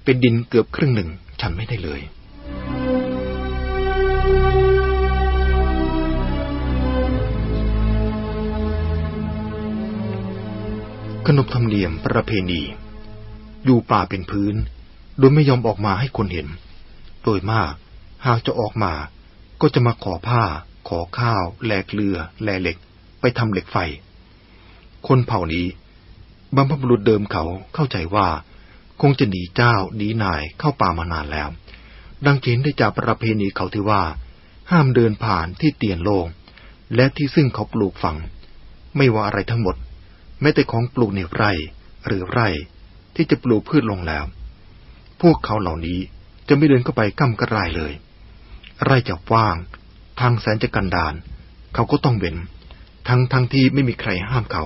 เป็นดินเกือบครึ่งหนึ่ง ฉันไม่ได้เลยขนบธรรมเนียมประเพณี อยู่ป่าเป็นพื้น โดยไม่ยอมออกมาให้คนเห็น โดยมาก หากจะออกมา ก็จะมาขอผ้า ขอข้าวแลกเรือแลเหล็ก ไปทำเหล็กไฟ คนเผ่านี้บรรพบุรุษเดิมเขาเข้าใจว่า คงจะหนีเจ้าหนีนายเข้าป่ามานานแล้ว ดังเห็นได้จากประเพณีเขาที่ว่า ห้ามเดินผ่านที่เตียนโลง และที่ซึ่งเขาปลูกฝัง ไม่ว่าอะไรทั้งหมด แม้แต่ของปลูกในไร่หรือไร่ที่จะปลูกพืชลงแล้ว พวกเขาเหล่านี้จะไม่เดินเข้าไปกั้มกระไรเลย ไร่จะว่าง ทางแสนจะกันดาน เขาก็ต้องเว้น ทั้งทั้งที่ไม่มีใครห้ามเขา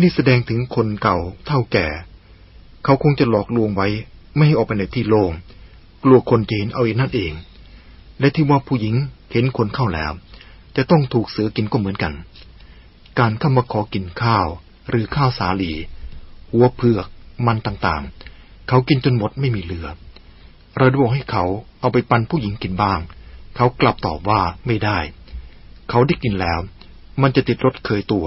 นี่แสดงถึงคนเก่าเท่าแก่ เขาคงจะหลอกลวงไว้ ไม่ให้ออกไปในที่โลง่ง กลัวคนจะเห็นเอาเองนั่นเอง และที่ว่าผู้หญิงเห็นคนเข้าแล้ว จะต้องถูกเสือกินก็เหมือนกัน การเข้ามาขอกินข้าวหรือข้าวสาลี หัวเผือก มันต่างๆ เขากินจนหมดไม่มีเหลือ เราบอกให้เขาเอาไปปันผู้หญิงกินบ้าง เขากลับตอบว่าไม่ได้ เขาได้กินแล้ว มันจะติดรสเคยตัว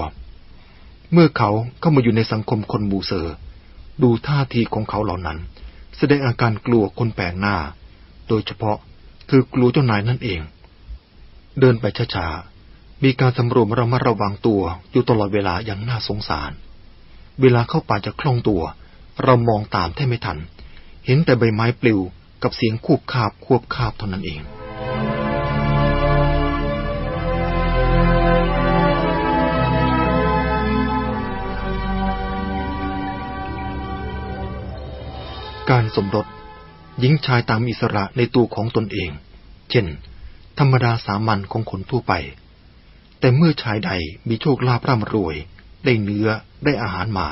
เมื่อเขาเข้ามาอยู่ในสังคมคนบูเซอร์ดูท่าทีของเขาเหล่านั้น แสดงอาการกลัวคนแปลกหน้า โดยเฉพาะคือกลัวเจ้านายนั่นเอง เดินไปช้าๆ มีการสำรวมระมัดระวังตัวอยู่ตลอดเวลาอย่างน่าสงสาร เวลาเข้าป่าจะคล่องตัว เรามองตามแทบไม่ทัน เห็นแต่ใบไม้ปลิวกับเสียงคูบคาบควบคาบเท่านั้นเองการสมรสหญิงชายต่างมีอิสระในตัวของตนเอง เช่น ธรรมดาสามัญของคนทั่วไป แต่เมื่อชายใดมีโชคลาภร่ำรวย ได้เนื้อได้อาหารมา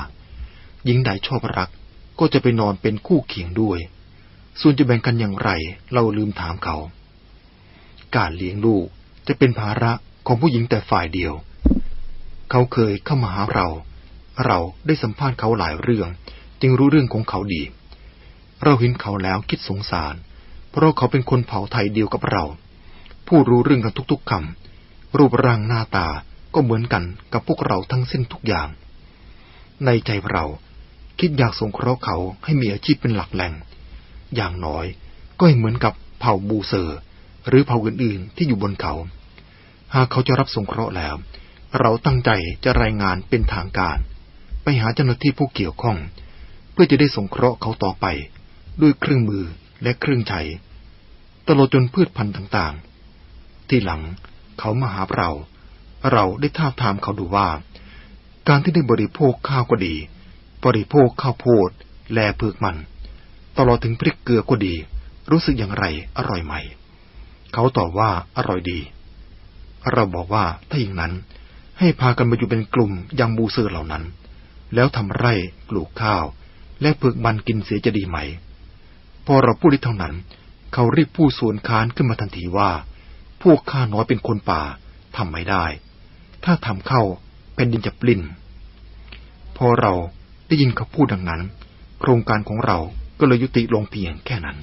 หญิงใดชอบรัก ก็จะไปนอนเป็นคู่เคียงด้วย ส่วนจะแบ่งกันอย่างไร เราลืมถามเขา การเลี้ยงลูกจะเป็นภาระของผู้หญิงแต่ฝ่ายเดียว เขาเคยเข้ามาหาเรา เราได้สัมภาษณ์เขาหลายเรื่อง จึงรู้เรื่องของเขาดี เราเห็นเขาแล้วคิดสงสาร เพราะเขาเป็นคนเผ่าไทยเดียวกับเรา ผู้รู้เรื่องกันทุกๆคำรูปร่างหน้าตาก็เหมือนกันกับพวกเราทั้งสิ้นทุกอย่าง ในใจเรา คิดอยากสงเคราะห์เขาให้มีอาชีพเป็นหลักแหล่ง อย่างน้อยก็เหมือนกับเผ่าบูเซอร์ หรือเผ่าอื่นๆที่อยู่บนเขา หากเขาจะรับสงเคราะห์แล้ว เราตั้งใจจะรายงานเป็นทางการ ไปหาเจ้าหน้าที่ผู้เกี่ยวข้อง เพื่อจะได้สงเคราะห์เขาต่อไป ด้วยเครื่องมือและเครื่องใช้ตลอดจนพืชพันธุ์ต่างๆ ที่หลังเขามาหาเรา เราได้ท้าทามเขาดูว่า การที่ได้บริโภคข้าวก็ดี บริโภคข้าวโพดแลเพือกมัน ตลอดถึงพริกเกลือก็ดี รู้สึกอย่างไรอร่อยไหม เขาตอบว่าอร่อยดี เราบอกว่าถ้าอย่างนั้น ให้พากันมาอยู่เป็นกลุ่มยังบูเซอร์เหล่านั้น แล้วทำไร่ปลูกข้าว และเพือกมันกินเสียจะดีไหม พอเราพูดได้เท่านั้น เขารีบพูดสวนค้านขึ้นมาทันทีว่า พวกข้าน้อยเป็นคนป่าทำไม่ได้ ถ้าทำเข้าแผ่นดินจะปลิ้นพอเรา ได้ยินเขาพูดดังนั้น โครงการของเราก็เลยยุติลงเพียงแค่นั้น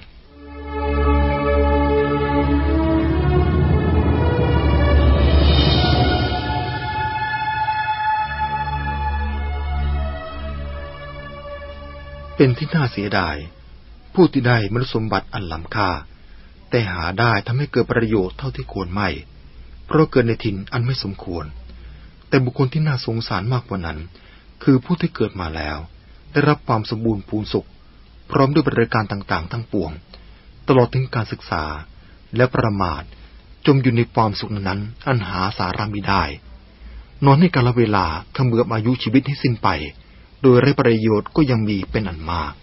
เป็นที่น่าเสียดาย ผู้ที่ได้มนุษยสมบัติอันล้ำค่า แต่หาได้ทำให้เกิดประโยชน์เท่าที่ควรไม่ เพราะเกิดในถิ่นอันไม่สมควร แต่บุคคลที่น่าสงสารมากกว่านั้น คือผู้ที่เกิดมาแล้ว ได้รับความสมบูรณ์ภูนสุข พร้อมด้วยบริการต่างๆ ทั้งปวง ตลอดถึงการศึกษาและประมาทจมอยู่ในความสุขนั้นอันหาสาระมิได้ นอนในกาลเวลาเขมือบอายุชีวิตให้สิ้นไป โดยไร้ประโยชน์ก็ยังมีเป็นอันมาก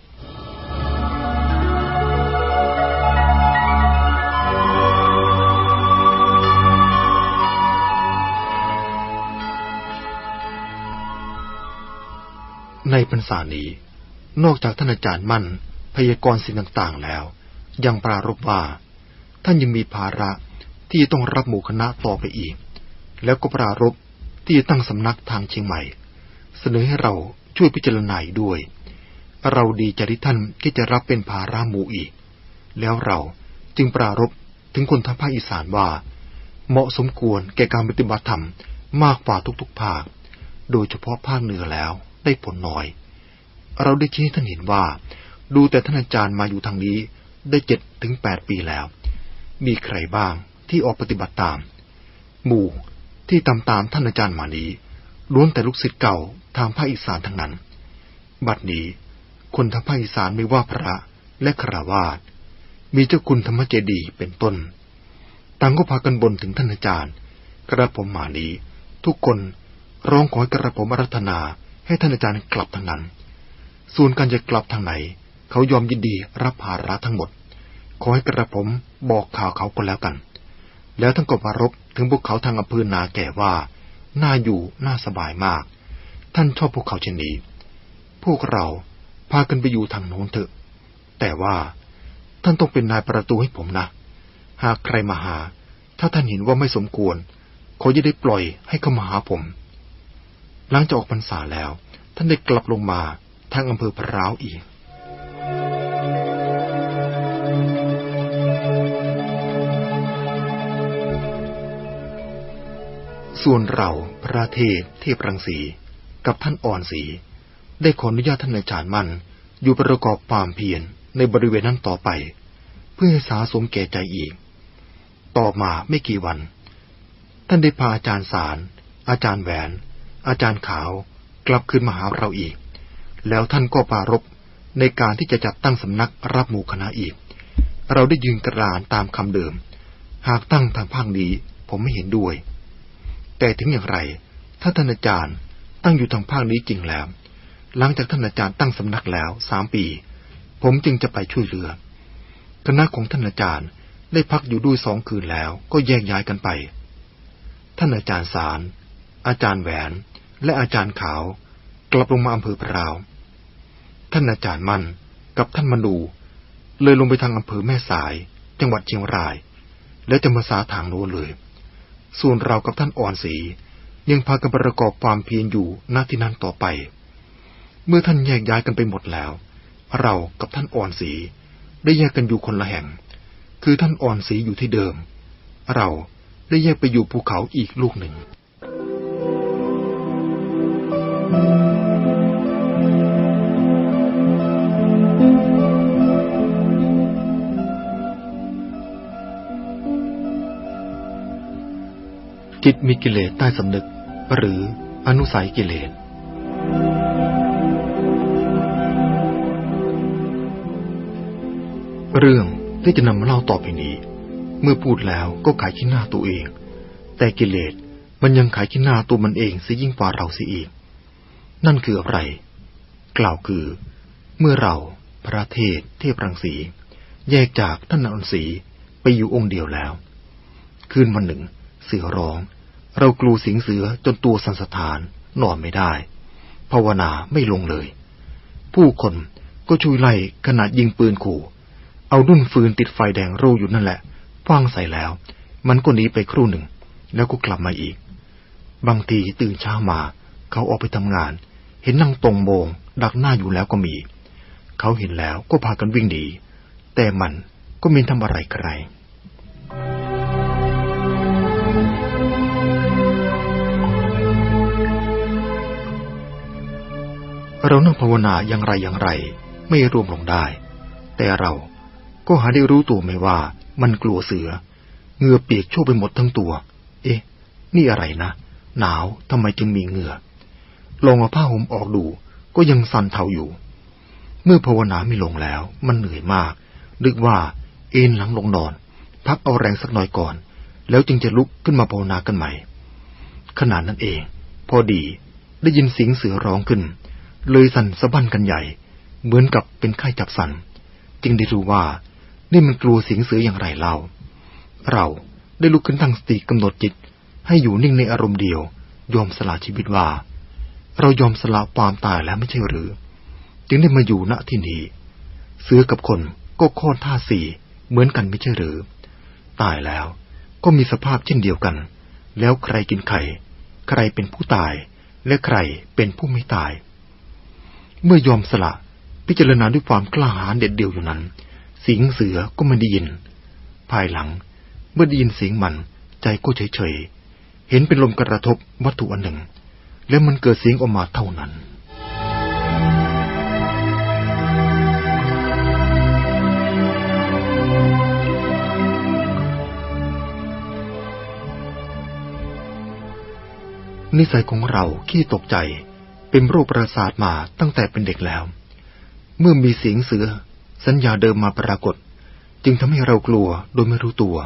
ในพรรษานี้ นอกจากท่านอาจารย์มั่นพยากรณ์สิ่งต่างๆแล้ว ยังปรารบว่า ท่านยังมีภาระที่ต้องรับหมู่คณะต่อไปอีก แล้วก็ปรารบที่จะตั้งสำนักทางเชียงใหม่ เสนอให้เราช่วยพิจารณาด้วย เราดีใจที่ท่านที่จะรับเป็นภาราหมู่อีก แล้วเราจึงปรารบถึงคนทางภาคอีสานว่า เหมาะสมควรแก่การปฏิบัติธรรมมากกว่าทุกๆภาค โดยเฉพาะภาคเหนือแล้ว ได้ผลน้อย เราได้ชี้ให้ท่านเห็นว่า ดูแต่ท่านอาจารย์มาอยู่ทางนี้ได้เจ็ดถึงแปดปีแล้ว มีใครบ้างที่ออกปฏิบัติตาม หมู่ที่ตามตามท่านอาจารย์มานี้ล้วนแต่ลูกศิษย์เก่าทางภาคอีสานทั้งนั้น บัดนี้ คนทางภาคอีสานไม่ว่าพระและคราวาสมีเจ้าคุณธรรมเจดีเป็นต้นต่างก็พากันบนถึงท่านอาจารย์ กระผมมานี้ ทุกคนร้องขอให้กระผมอารัธนา ให้ท่านอาจารย์กลับทางนั้น ส่วนการจะกลับทางไหน เขายอมยินดีรับภาระทั้งหมด ขอให้กระผมบอกข่าวเขาก็แล้วกัน แล้วทั้งก็ปารบถึงพวกเขาทางอำเภอนาแก่ว่า น่าอยู่น่าสบายมาก ท่านชอบพวกเขาเช่นนี้ พวกเราพากันไปอยู่ทางโน้นเถอะ แต่ว่าท่านต้องเป็นนายประตูให้ผมนะ หากใครมาหา ถ้าท่านเห็นว่าไม่สมควร ขอจะได้ปล่อยให้เขามาหาผม หลังจากออกพรรษาแล้ว ท่านได้กลับลงมาทางอำเภอพร้าวอีก ส่วนเราพระเทพเทพรังสีกับท่านอ่อนสี ได้ขออนุญาตท่านอาจารย์มั่นอยู่ประกอบความเพียรในบริเวณนั้นต่อไป เพื่อให้สาสมแก่ใจอีก ต่อมาไม่กี่วัน ท่านได้พาอาจารย์สาร อาจารย์แหวน อาจารย์ขาวกลับคืนมาหาเราอีก แล้วท่านก็ปารบในการที่จะจัดตั้งสำนักรับหมู่คณะอีก เราได้ยืนกระดานตามคำเดิม หากตั้งทางภาคนี้ผมไม่เห็นด้วย แต่ถึงอย่างไร ถ้าท่านอาจารย์ตั้งอยู่ทางภาคนี้จริงแล้ว หลังจากท่านอาจารย์ตั้งสำนักแล้วสามปี ผมจึงจะไปช่วยเหลือ คณะของท่านอาจารย์ได้พักอยู่ด้วยสองคืนแล้วก็แยกย้ายกันไป ท่านอาจารย์สาร อาจารย์แหวน และอาจารย์ขาว กลับลงมาอำเภอพราว ท่านอาจารย์มันกับท่านมนูเลยลงไปทางอำเภอแม่สาย จังหวัดเชียงราย และจะมาสาทางโน้นเลย ส่วนเรากับท่านอ่อนสียังพากันประกอบความเพียรอยู่หน้าที่นั้นต่อไป เมื่อท่านแยกย้ายกันไปหมดแล้ว เรากับท่านอ่อนสีได้แยกกันอยู่คนละแห่ง คือท่านอ่อนสีอยู่ที่เดิม เราได้แยกไปอยู่ภูเขาอีกลูกหนึ่ง จิตมีกิเลสใต้สำนึก หรืออนุสัยกิเลส เรื่องที่จะนำมาเล่าต่อไปนี้ เมื่อพูดแล้วก็ขายขี้หน้าตัวเอง แต่กิเลสมันยังขายขี้หน้าตัวมันเองซะยิ่งกว่าเราเสียอีก นั่นคืออะไร กล่าวคือ เมื่อเราพระเทศเทพรังสี แยกจากท่านนรสีไปอยู่องค์เดียวแล้ว คืนวันหนึ่ง เสือร้อง เรากลัวสิงเสือจนตัวสันสถานนอนไม่ได้ ภาวนาไม่ลงเลย ผู้คนก็ช่วยไล่ขนาดยิงปืนขู่ เอาดุ้นฟืนติดไฟแดงรูอยู่นั่นแหละฟางใส่แล้ว มันก็หนีไปครู่หนึ่ง แล้วก็กลับมาอีก บางทีตื่นเช้ามา เขาออกไปทำงาน เห็นนั่งตรงโมง ดักหน้าอยู่แล้วก็มี เขาเห็นแล้วก็พากันวิ่งหนีแต่มันก็ไม่ทำอะไรใครเรานั่งภาวนาอย่างไรอย่างไร ไม่รวมลงได้ แต่เราก็หาได้รู้ตัวไม่ว่ามันกลัวเสือเหงื่อเปียกโชกไปหมดทั้งตัว เอ๊ะ นี่อะไรนะ หนาวทำไมจึงมีเหงื่อ ลองเอาผ้าห่มออกดู ก็ยังสั่นเทาอยู่ เมื่อภาวนาไม่ลงแล้ว มันเหนื่อยมาก นึกว่าเอ็นหลังลงนอน พักเอาแรงสักหน่อยก่อน แล้วจึงจะลุกขึ้นมาภาวนากันใหม่ขนาดนั้นเอง พอดีได้ยินเสียงเสือร้องขึ้น เลยสั่นสะบั้นกันใหญ่ เหมือนกับเป็นไข้จับสัน่นจึงได้รู้ว่า นี่มันกลัวเสียงเสืออย่างไรเล่า เราได้ลุกขึ้นตั้งสติกำหนดจิต ให้อยู่นิ่งในอารมณ์เดียวยอมสละชีวิตว่า เรายอมสละความตายแล้วไม่ใช่หรือ จึงได้มาอยู่ณที่นี้เสือกับคนก็โค่นท่าสี่เหมือนกันไม่ใช่หรือ ตายแล้วก็มีสภาพเช่นเดียวกัน แล้วใครกินไข่ ใครเป็นผู้ตาย และใครเป็นผู้ไม่ตาย เมื่อยอมสละพิจารณาด้วยความกล้าหาญเด็ดเดี่ยวอยู่นั้น สิงเสือก็ไม่ได้ยิน ภายหลัง เมื่อได้ยินเสียงมันใจก็เฉยเฉยเห็นเป็นลมกระทบวัตถุอันหนึ่ง แล้วมันเกิดเสียงออกมาเท่านั้น นิสัยของเราขี้ตกใจเป็นโรคประสาทมาตั้งแต่เป็นเด็กแล้ว เมื่อมีเสียงเสือ สัญญาเดิมมาปรากฏ จึงทำให้เรากลัวโดยไม่รู้ตัว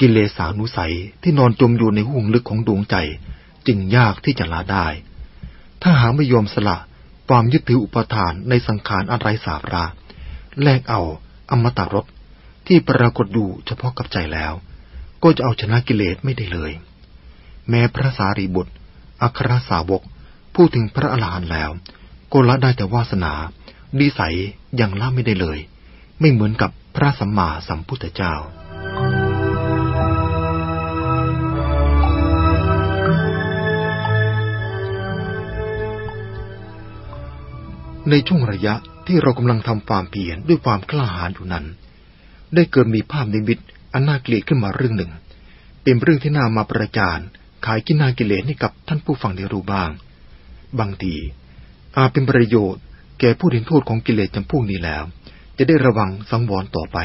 กิเลสานุสัยที่นอนจมอยู่ในห่วงลึกของดวงใจ จึงยากที่จะละได้ ถ้าหาไม่ยอมสละความยึดถืออุปทานในสังขารอะไรสาระแลกเอาอมตะรสที่ปรากฏอยู่เฉพาะกับใจแล้ว ก็จะเอาชนะกิเลสไม่ได้เลย แม้พระสารีบุตร อัครสาวก พูดถึงพระอรหันต์แล้วก็ละได้แต่วาสนา ดีใสยังละไม่ได้เลย ไม่เหมือนกับพระสัมมาสัมพุทธเจ้า ในช่วงระยะที่เรากำลังทำความเพียรด้วยความกล้าหาญอยู่นั้น ได้เกิดมีภาพนิมิตอันน่าเกลียดขึ้นมาเรื่องหนึ่ง เป็นเรื่องที่น่ามาประจานขายกินนากิเลสให้กับท่านผู้ฟังได้รู้บ้าง บางทีอาจเป็นประโยชน์ แก่ผู้เห็นโทษของกิเลสจำพวกนี้แล้ว จะได้ระวังสังวรต่อไป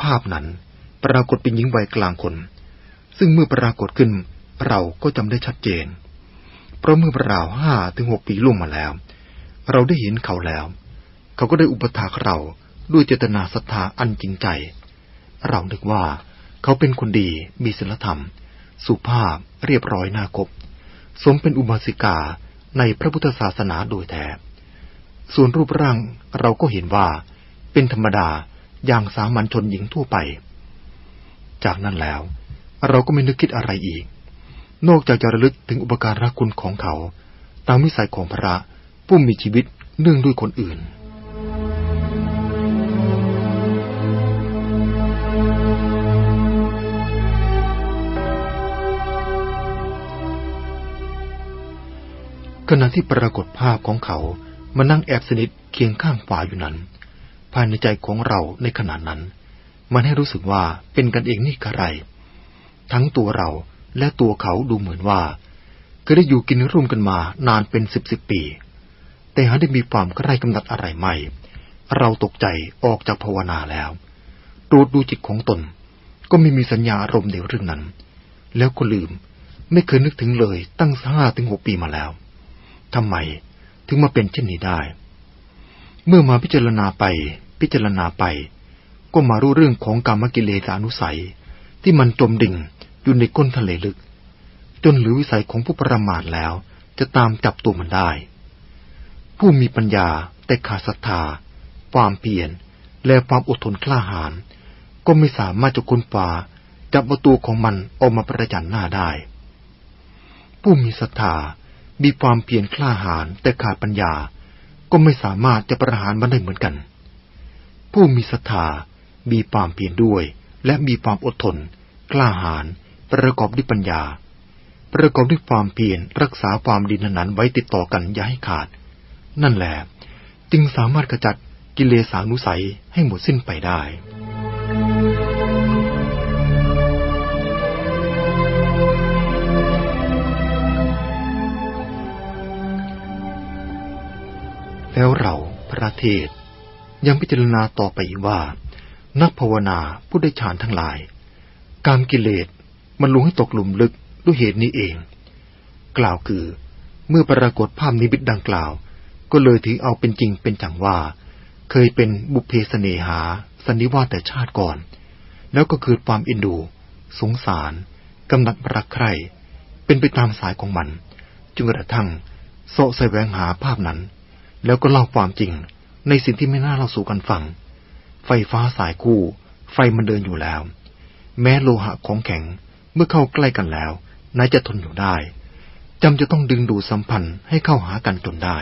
ภาพนั้นปรากฏเป็นหญิงวัยกลางคน ซึ่งเมื่อปรากฏขึ้นเราก็จำได้ชัดเจน เพราะเมื่อราวห้าถึงหกปีล่วงมาแล้ว เราได้เห็นเขาแล้ว เขาก็ได้อุปถากเราด้วยเจตนาศรัทธาอันจริงใจ เรานึกว่าเขาเป็นคนดีมีศีลธรรม สุภาพเรียบร้อยน่าคบ สมเป็นอุบาสิกาในพระพุทธศาสนาโดยแท้ ส่วนรูปร่างเราก็เห็นว่าเป็นธรรมดาอย่างสามัญชนหญิงทั่วไป จากนั้นแล้ว เราก็ไม่นึกคิดอะไรอีก นอกจากจะระลึกถึงอุปการะคุณของเขา ตามวิสัยของพระ ผู้มีชีวิตเนื่องด้วยคนอื่น ขณะที่ปรากฏภาพของเขามานั่งแอบสนิทเคียงข้างฝาอยู่นั้น ภายในใจของเราในขณะนั้น มันให้รู้สึกว่าเป็นกันเองนี่กระไร ทั้งตัวเราและตัวเขาดูเหมือนว่าเคยได้อยู่กินร่วมกันมานานเป็นสิบสิบปี แต่หาได้มีความใกล้กำหนัดอะไรไม่ เราตกใจออกจากภาวนาแล้วตรวจดูจิตของตน ก็ไม่มีสัญญาอารมณ์ในเรื่องนั้น แล้วก็ลืม ไม่เคยนึกถึงเลยตั้งห้าถึงหกปีมาแล้วทำไมถึงมาเป็นเช่นนี้ได้ เมื่อมาพิจารณาไป พิจารณาไป ก็มารู้เรื่องของกรรมกิเลสานุสัย ที่มันจมดิ่งอยู่ในก้นทะเลลึก จนหรือวิสัยของผู้ประมาทแล้ว จะตามจับตัวมันได้ ผู้มีปัญญาแต่ขาดศรัทธา ความเพียรและความอดทนกล้าหาญก็ไม่สามารถจะค้นฝ่าจับประตูของมันออกมาประจันหน้าได้ ผู้มีศรัทธามีความเพียรกล้าหาญแต่ขาดปัญญา ก็ไม่สามารถจะประหารมันได้เหมือนกัน ผู้มีศรัทธามีความเพียรด้วย และมีความอดทน กล้าหาญประกอบด้วยปัญญา ประกอบด้วยความเพียรรักษาความดีนั้นไว้ติดต่อกันอย่าให้ขาด นั่นแหละจึงสามารถกระจัดกิเลสานุสัยให้หมดสิ้นไปได้แล้วเราพระเทศยังพิจารณาต่อไปอีกว่า นักภาวนาผู้ได้ฌานทั้งหลาย การกิเลสมันลงให้ตกหลุมลึกด้วยเหตุนี้เอง กล่าวคือ เมื่อปรากฏภาพนิมิตดังกล่าว ก็เลยถือเอาเป็นจริงเป็นจังว่า เคยเป็นบุพเพสเนหา สันนิวาแต่ชาติก่อน แล้วก็คือความอินดู สงสารกำหนัดรักใคร่เป็นไปตามสายของมันจนกระทั่งโซแสวงหาภาพนั้น แล้วก็เล่าความจริงในสิ่งที่ไม่น่าเล่าสู่กันฟัง ไฟฟ้าสายคู่ ไฟมันเดินอยู่แล้ว แม้โลหะของแข็งเมื่อเข้าใกล้กันแล้วนายจะทนอยู่ได้จำจะต้องดึงดูสัมพันธ์ให้เข้าหากันจนได้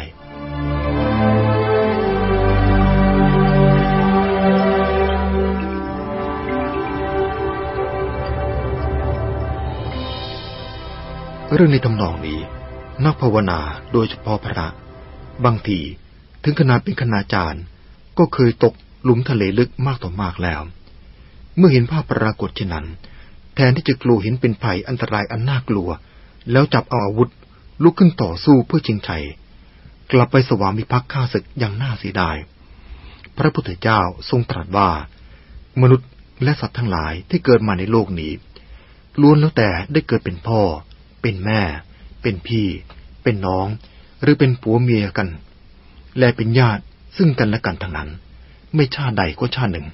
เรื่องในตำนองนี้ นักภาวนาโดยเฉพาะพระ บางทีถึงขนาดเป็นคณาจารย์ ก็เคยตกหลุมทะเลลึกมากต่อมากแล้ว เมื่อเห็นภาพปรากฏเช่นนั้น แทนที่จะกลัวเห็นเป็นภัยอันตรายอันน่ากลัว แล้วจับเอาอาวุธลุกขึ้นต่อสู้เพื่อชิงชัย กลับไปสวามิภักดิ์ฆ่าศึกอย่างน่าเสียดาย พระพุทธเจ้าทรงตรัสว่า มนุษย์และสัตว์ทั้งหลายที่เกิดมาในโลกนี้ล้วนแล้วแต่ได้เกิดเป็นพ่อ เป็นแม่ เป็นพี่ เป็นน้อง หรือเป็นผัวเมียกัน และเป็นญาติซึ่งกันและกันทั้งนั้น ไม่ชาติใดก็ชาติหนึ่ง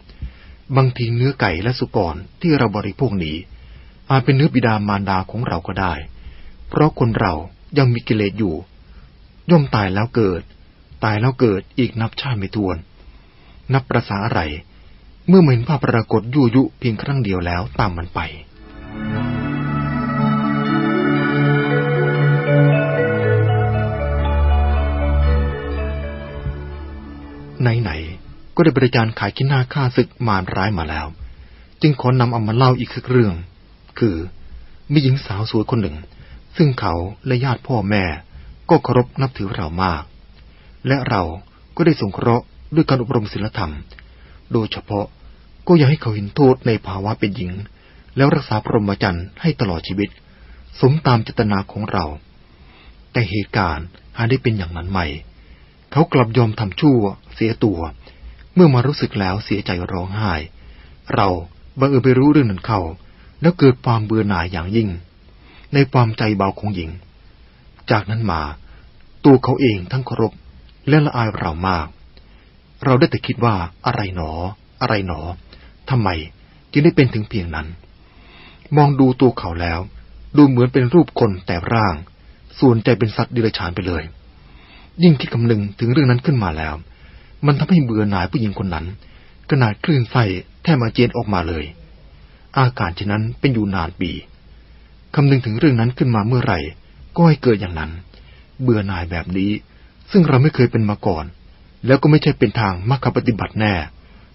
บางทีเนื้อไก่และสุกรที่เราบริโภคนี้อาจเป็นเนื้อบิดามารดาของเราก็ได้ เพราะคนเรายังมีกิเลสอยู่ ย่อมตายแล้วเกิด ตายแล้วเกิดอีกนับชาติไม่ถ้วน นับประสาอะไร เมื่อเห็นภาพปรากฏยุยุเพียงครั้งเดียวแล้วตามมันไปไหนๆก็ได้บริการขายขี้หน้าฆ่าศึกมารร้ายมาแล้ว จึงขอนำเอามาเล่าอีกสักเรื่อง คือมีหญิงสาวสวยคนหนึ่ง ซึ่งเขาและญาติพ่อแม่ ก็เคารพนับถือเรามาก และเราก็ได้สงเคราะห์ด้วยการอบรมศีลธรรม โดยเฉพาะก็อยากให้เขาเห็นโทษในภาวะเป็นหญิง แล้วรักษาพรหมจรรย์ให้ตลอดชีวิต สมตามเจตนาของเรา แต่เหตุการณ์หาได้เป็นอย่างนั้นใหม่ เขากลับยอมทำชั่ว เสียตัว เมื่อมารู้สึกแล้วเสียใจร้องไห้ เราบังเอิญไปรู้เรื่องนั้นเข้าแล้วเกิดความเบื่อหน่ายอย่างยิ่ง ในความใจเบาของหญิง จากนั้นมา ตัวเขาเองทั้งเคารพและละอายเรามาก เราได้แต่คิดว่าอะไรหนอ อะไรหนอทำไมจึงได้เป็นถึงเพียงนั้น มองดูตัวเขาแล้ว ดูเหมือนเป็นรูปคนแต่ร่าง ส่วนใจเป็นสัตว์ดิเรกชันไปเลย ยิ่งคิดคำนึงถึงเรื่องนั้นขึ้นมาแล้ว มันทำให้เบื่อหน่ายผู้หญิงคนนั้นขนาดคลื่นไส้แทบมาเจียนออกมาเลย อาการเช่นนั้นเป็นอยู่นานปีคำนึงถึงเรื่องนั้นขึ้นมาเมื่อไหร่ ก็ให้เกิดอย่างนั้น เบื่อหน่ายแบบนี้ ซึ่งเราไม่เคยเป็นมาก่อน แล้วก็ไม่ใช่เป็นทางมรรคปฏิบัติแน่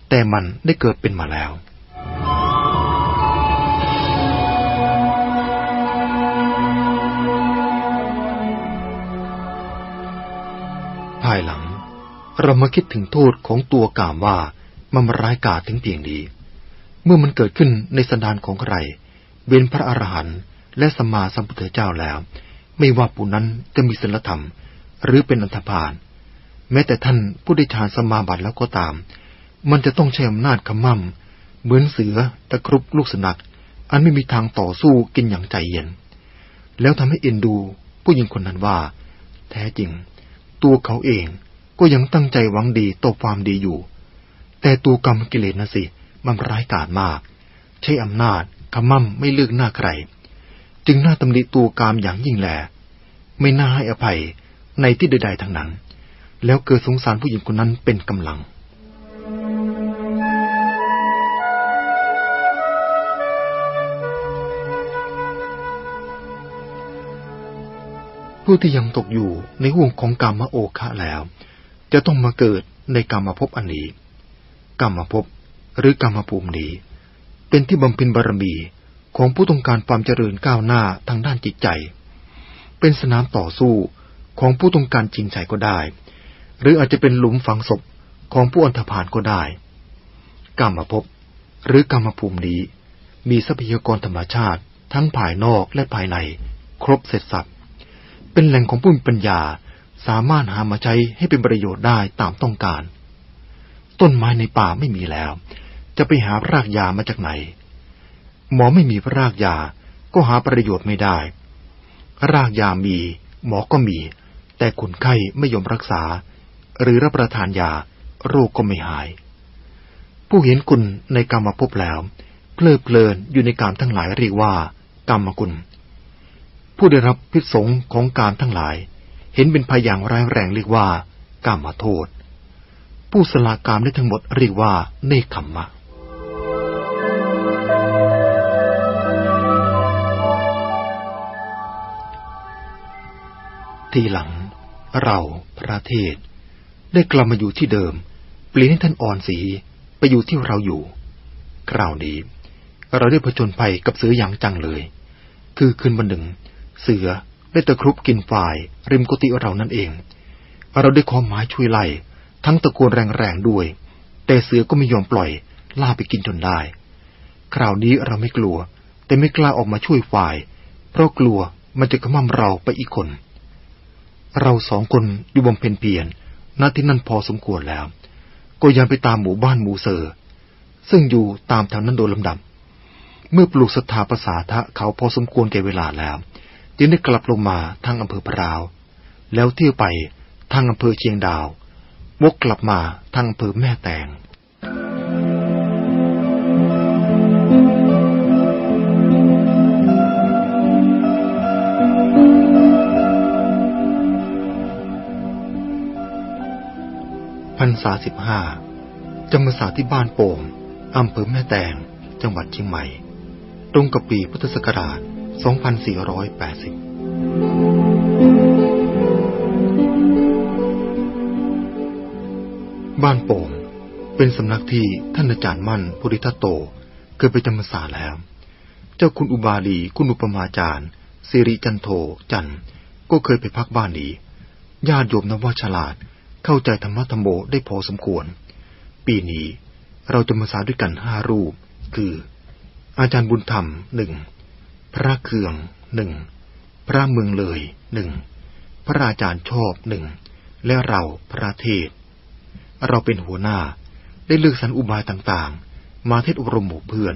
แต่มันได้เกิดเป็นมาแล้วภายหลัง เรามาคิดถึงโทษของตัวกามว่ามันร้ายกาจถึงเพียงนี้เมื่อมันเกิดขึ้นในสันดานของใครเว้นพระอรหันต์และสัมมาสัมพุทธเจ้าแล้ว ไม่ว่าผู้นั้นจะมีศีลธรรม หรือเป็นอันธพาลแม้แต่ท่านผู้ได้ฌานสมาบัติแล้วก็ตาม มันจะต้องใช้อำนาจขมั่มเหมือนเสือตะครุบลูกสนัก อันไม่มีทางต่อสู้กินอย่างใจเย็น แล้วทำให้เอ็นดูผู้หญิงคนนั้นว่า แท้จริง ตัวเขาเองก็ยังตั้งใจหวังดีต่อความดีอยู่ แต่ตัวกรรมกิเลสนะสิ มันร้ายกาจมาก ใช้อำนาจขมั่มไม่เลือกหน้าใคร จึงน่าตำหนิตัวกรรมอย่างยิ่งแหลไม่น่าให้อภัยในที่ใดๆทั้งนั้น แล้วเกิดสงสารผู้หญิงคนนั้นเป็นกำลังผู้ที่ยังตกอยู่ในห่วงของกรรมโอคะแล้ว จะต้องมาเกิดในกรรมภพอันนี้กรรมภพหรือกรรมภูมินี้ เป็นที่บำเพ็ญบารมี ของผู้ต้องการความเจริญก้าวหน้าทางด้านจิตใจ เป็นสนามต่อสู้ของผู้ต้องการจริงใจก็ได้ หรืออาจจะเป็นหลุมฝังศพของผู้อันธพาลก็ได้กรรมภพหรือกรรมภูมินี้ มีทรัพยากรธรรมชาติทั้งภายนอกและภายใน ครบเสร็จสับเป็นแหล่งของผู้มีปัญญาสามารถหามาใช้ให้เป็นประโยชน์ได้ตามต้องการ ต้นไม้ในป่าไม่มีแล้ว จะไปหารากยามาจากไหน หมอไม่มีรากยา ก็หาประโยชน์ไม่ได้ รากยามี หมอก็มี แต่คนไข้ไม่ยอมรักษา หรือรับประทานยา โรคก็ไม่หาย ผู้เห็นคุณในกรรมภพแล้ว เพลิดเพลินอยู่ในการทั้งหลายเรียกว่า กรรมกุลผู้ได้รับพิษสงของการทั้งหลาย เห็นเป็นภัยอย่างร้ายแรงเรียกว่ากามาโทษ ผู้สลากามได้ทั้งหมดเรียกว่าเนคขมมะ ทีหลัง เราพระเทศ ได้กลับมาอยู่ที่เดิม เปลี่ยนให้ท่านอ่อนสีไปอยู่ที่เราอยู่ คราวนี้ เราได้ผจญภัยกับเสืออย่างจังเลย คือคืนวันหนึ่ง เสือได้ตะครุบกินฝ่าย ริมกุฏิเรานั่นเอง เราได้ขอไม้ช่วยไล่ ทั้งตะโกนแรงๆด้วย แต่เสือก็ไม่ยอมปล่อยล่าไปกินจนได้ คราวนี้เราไม่กลัว แต่ไม่กล้าออกมาช่วยฝ่าย เพราะกลัวมันจะขมั่มเราไปอีกคน เราสองคนอยู่บำเพ็ญเพียรณที่นั่นพอสมควรแล้ว ก็ยังไปตามหมู่บ้านหมู่เซอร์ซึ่งอยู่ตามทางนั้นโดยลำดับ เมื่อปลูกศรัทธาภาษาทะเขาพอสมควรแก่เวลาแล้ว จึงได้กลับลงมาทางอำเภอพราว แล้วเที่ยวไปทางอำเภอเชียงดาว วกกลับมาทางอำเภอแม่แตง รรษาสิบห้าจำพรรษาที่บ้านโป่งอำเภอแม่แตง จังหวัดเชียงใหม่ ตรงกับปีพุทธศักราช 2480 บ้านโป่ง เป็นสำนักที่ท่านอาจารย์มั่นพุริทัตโต เคยไปจำพรรษาแล้ว เจ้าคุณอุบาลีคุณอุปมาจารย์สิริจันโทจันก็เคยไปพักบ้านนี้ ญาติโยมนว่าฉลาด เข้าใจธรรมะธรรมโมได้พอสมควร ปีนี้เราจะมาสาด้วยกันห้ารูป คือ อาจารย์บุญธรรมหนึ่งพระเคืองหนึ่งพระเมืองเลยหนึ่งพระอาจารย์ชอบหนึ่งและเราพระเทศ เราเป็นหัวหน้าได้เลือกสรรอุบายต่างๆ มาเทศอบรมหมู่เพื่อน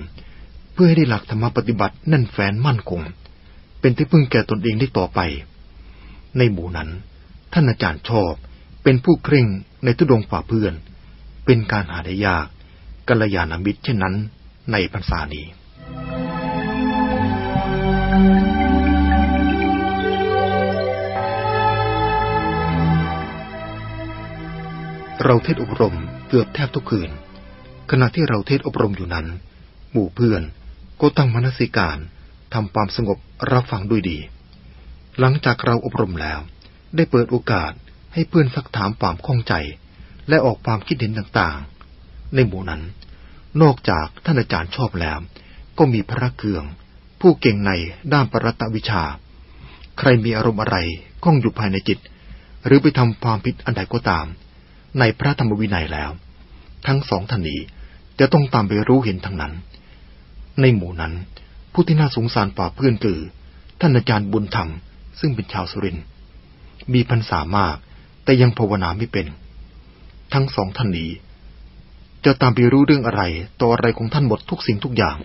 เพื่อให้ได้หลักธรรมปฏิบัติแน่นแฟ้นมั่นคง เป็นที่พึ่งแก่ตนเองได้ต่อไป ในหมู่นั้น ท่านอาจารย์ชอบ เป็นผู้เคร่งในทุดงฝ่าเพื่อน เป็นการหาได้ยากกัลยาณมิตรเช่นนั้นในพรรษานี้เราเทศอบรมเกือบแทบทุกคืน ขณะที่เราเทศอบรมอยู่นั้น หมู่เพื่อนก็ตั้งมนสิการทำความสงบรับฟังด้วยดี หลังจากเราอบรมแล้ว ได้เปิดโอกาส ให้เพื่อนซักถามความข้องใจ และออกความคิดเห็นต่างๆ ในหมู่นั้น นอกจากท่านอาจารย์ชอบแล้ว ก็มีพระเกือง ผู้เก่งในด้านปรัตวิชา ใครมีอารมณ์อะไรก้องอยู่ภายในจิต หรือไปทำความผิดอันใดก็ตาม ในพระธรรมวินัยแล้ว ทั้งสองท่านนี้จะต้องตามไปรู้เห็นทั้งนั้น ในหมู่นั้น ผู้ที่น่าสงสารป่าเพื่อนคือ ท่านอาจารย์บุญธรรมซึ่งเป็นชาวสุรินทร์มีพรรษามาก แต่ยังภาวนาไม่เป็น ทั้งสองท่านนี้ จะตามไปรู้เรื่องอะไร ต่ออะไรของท่านหมดทุกสิ่งทุกอย่าง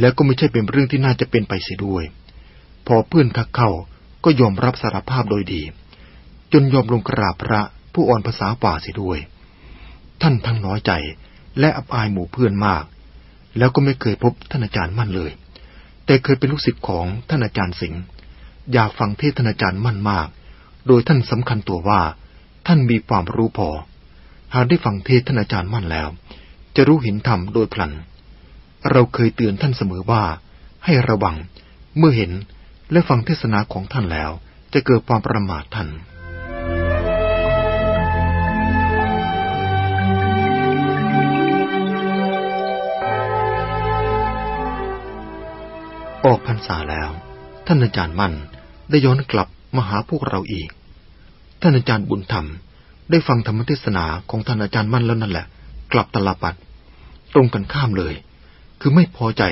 แล้วก็ไม่ใช่เป็นเรื่องที่น่าจะเป็นไปเสียด้วย พอเพื่อนทักเข้าก็ยอมรับสารภาพโดยดี จนยอมลงกราบพระผู้อ่อนภาษาป่าเสียด้วย ท่านทั้งน้อยใจและอับอายหมู่เพื่อนมาก แล้วก็ไม่เคยพบท่านอาจารย์มั่นเลย แต่เคยเป็นลูกศิษย์ของท่านอาจารย์สิงห์อยากฟังเทศท่านอาจารย์มั่นมาก โดยท่านสำคัญตัวว่า ท่านมีความรู้พอ หากได้ฟังเทศท่านอาจารย์มั่นแล้ว จะรู้เห็นธรรมโดยพลัน เราเคยเตือนท่านเสมอว่า ให้ระวังเมื่อเห็นและฟังเทศนาของท่านแล้ว จะเกิดความประมาทท่านออกพรรษาแล้ว ท่านอาจารย์มั่นได้ย้อนกลับ มาหาพวกเราอีก ท่านอาจารย์บุญธรรม ได้ฟังธรรมเทศนาของท่านอาจารย์มั่นแล้วนั่นแหละ กลับตลปัด ตรงกันข้ามเลย คือไม่พอใจ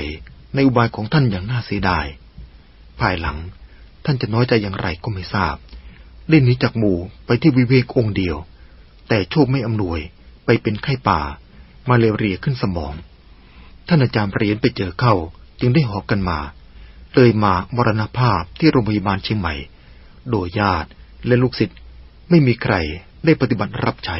ในอุบายของท่านอย่างน่าเสียดาย ภายหลังท่านจะน้อยใจอย่างไรก็ไม่ทราบ เล่นนี้จากหมู่ไปที่วิเวกองเดียว แต่โชคไม่อำนวยไปเป็นไข้ป่า มาเลเรียขึ้นสมอง ท่านอาจารย์เรียนไปเจอเข้าจึงได้หอบกันมา เลยมามรณภาพที่โรงพยาบาลเชียงใหม่ โดยญาติและลูกศิษย์ไม่มีใครได้ปฏิบัติรับใช้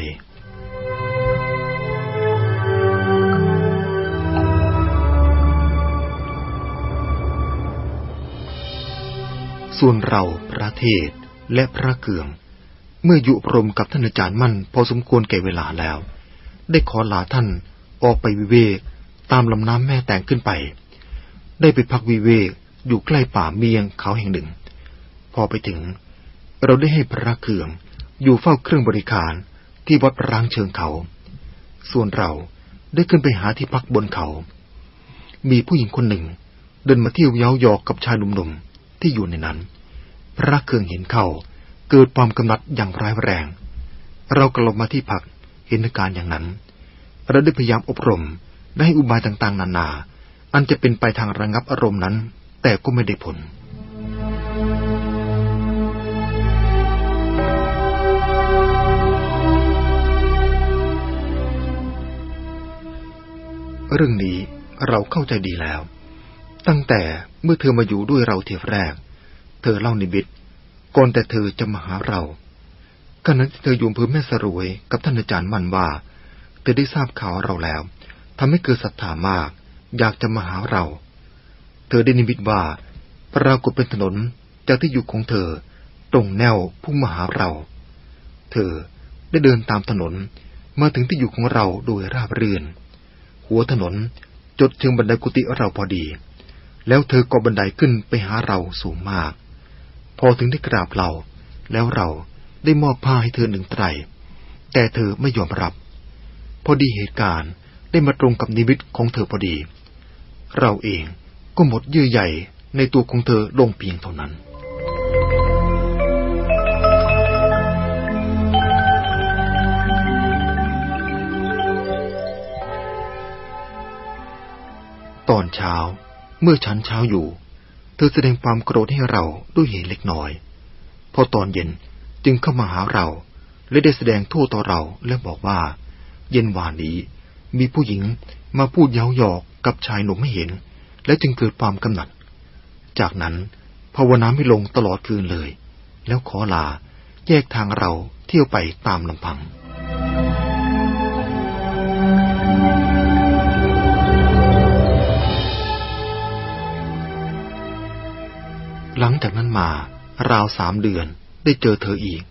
ส่วนเราพระเทศและพระเกือง เมื่ออยู่รมกับท่านอาจารย์มั่นพอสมควรแก่เวลาแล้ว ได้ขอลาท่านออกไปวิเวกตามลำน้ำแม่แตงขึ้นไป ได้ไปพักวิเวกอยู่ใกล้ป่าเมียงเขาแห่งหนึ่ง พอไปถึง เราได้ให้พระเกือง อยู่เฝ้าเครื่องบริการที่วัดร้างเชิงเขา ส่วนเราได้ขึ้นไปหาที่พักบนเขา มีผู้หญิงคนหนึ่ง เดินมาเที่ยวเย้ายอกกับชายหนุ่มๆที่อยู่ในนั้น พระเครื่องเห็นเข้าเกิดความกำหนัดอย่างร้ายแรง เรากลับมาที่พักเห็นการอย่างนั้น เราได้พยายามอบรมได้ให้อุบายต่างๆ นานา อันจะเป็นไปทางระงับอารมณ์นั้น แต่ก็ไม่ได้ผล เรื่องนี้เราเข้าใจดีแล้ว ตั้งแต่เมื่อเธอมาอยู่ด้วยเราเทียแรก เธอเล่านิบิตก่อนแต่เธอจะมาหาเราขณะที่เธออยู่อำเภอแม่สรวยกับท่านอาจารย์มันว่า เธอได้ทราบข่าวเราแล้วทำให้เกิดศรัทธามาก อยากจะมาหาเรา เธอได้นิมิตว่าปรากฏเป็นถนนจากที่อยู่ของเธอตรงแนวพุ่งมาหาเรา เธอได้เดินตามถนนมาถึงที่อยู่ของเราโดยราบรื่น หัวถนน จดถึงบันไดกุฏิเราพอดี แล้วเธอก็บันไดขึ้นไปหาเราสูงมาก พอถึงได้กราบเรา แล้วเราได้มอบผ้าให้เธอหนึ่งไตร แต่เธอไม่ยอมรับ พอดีเหตุการณ์ได้มาตรงกับนิมิตของเธอพอดี เราเองก็หมดเยื่อใหญ่ในตัวของเธอลงเพียงเท่านั้น ตอนเช้า เมื่อฉันเช้าอยู่ เธอแสดงความโกรธให้เราด้วยเหตุเล็กน้อย พอตอนเย็นจึงเข้ามาหาเรา และได้แสดงโทษต่อเราและบอกว่า เย็นวานนี้ มีผู้หญิงมาพูดเย้าหยอกกับชายหนุ่มไม่เห็น และจึงเกิดความกำหนัด จากนั้นภาวนาไม่ลงตลอดคืนเลย แล้วขอลาแยกทางเราเที่ยวไปตามลำพัง หลังจากนั้นมาราวสามเดือนได้เจอเธออีก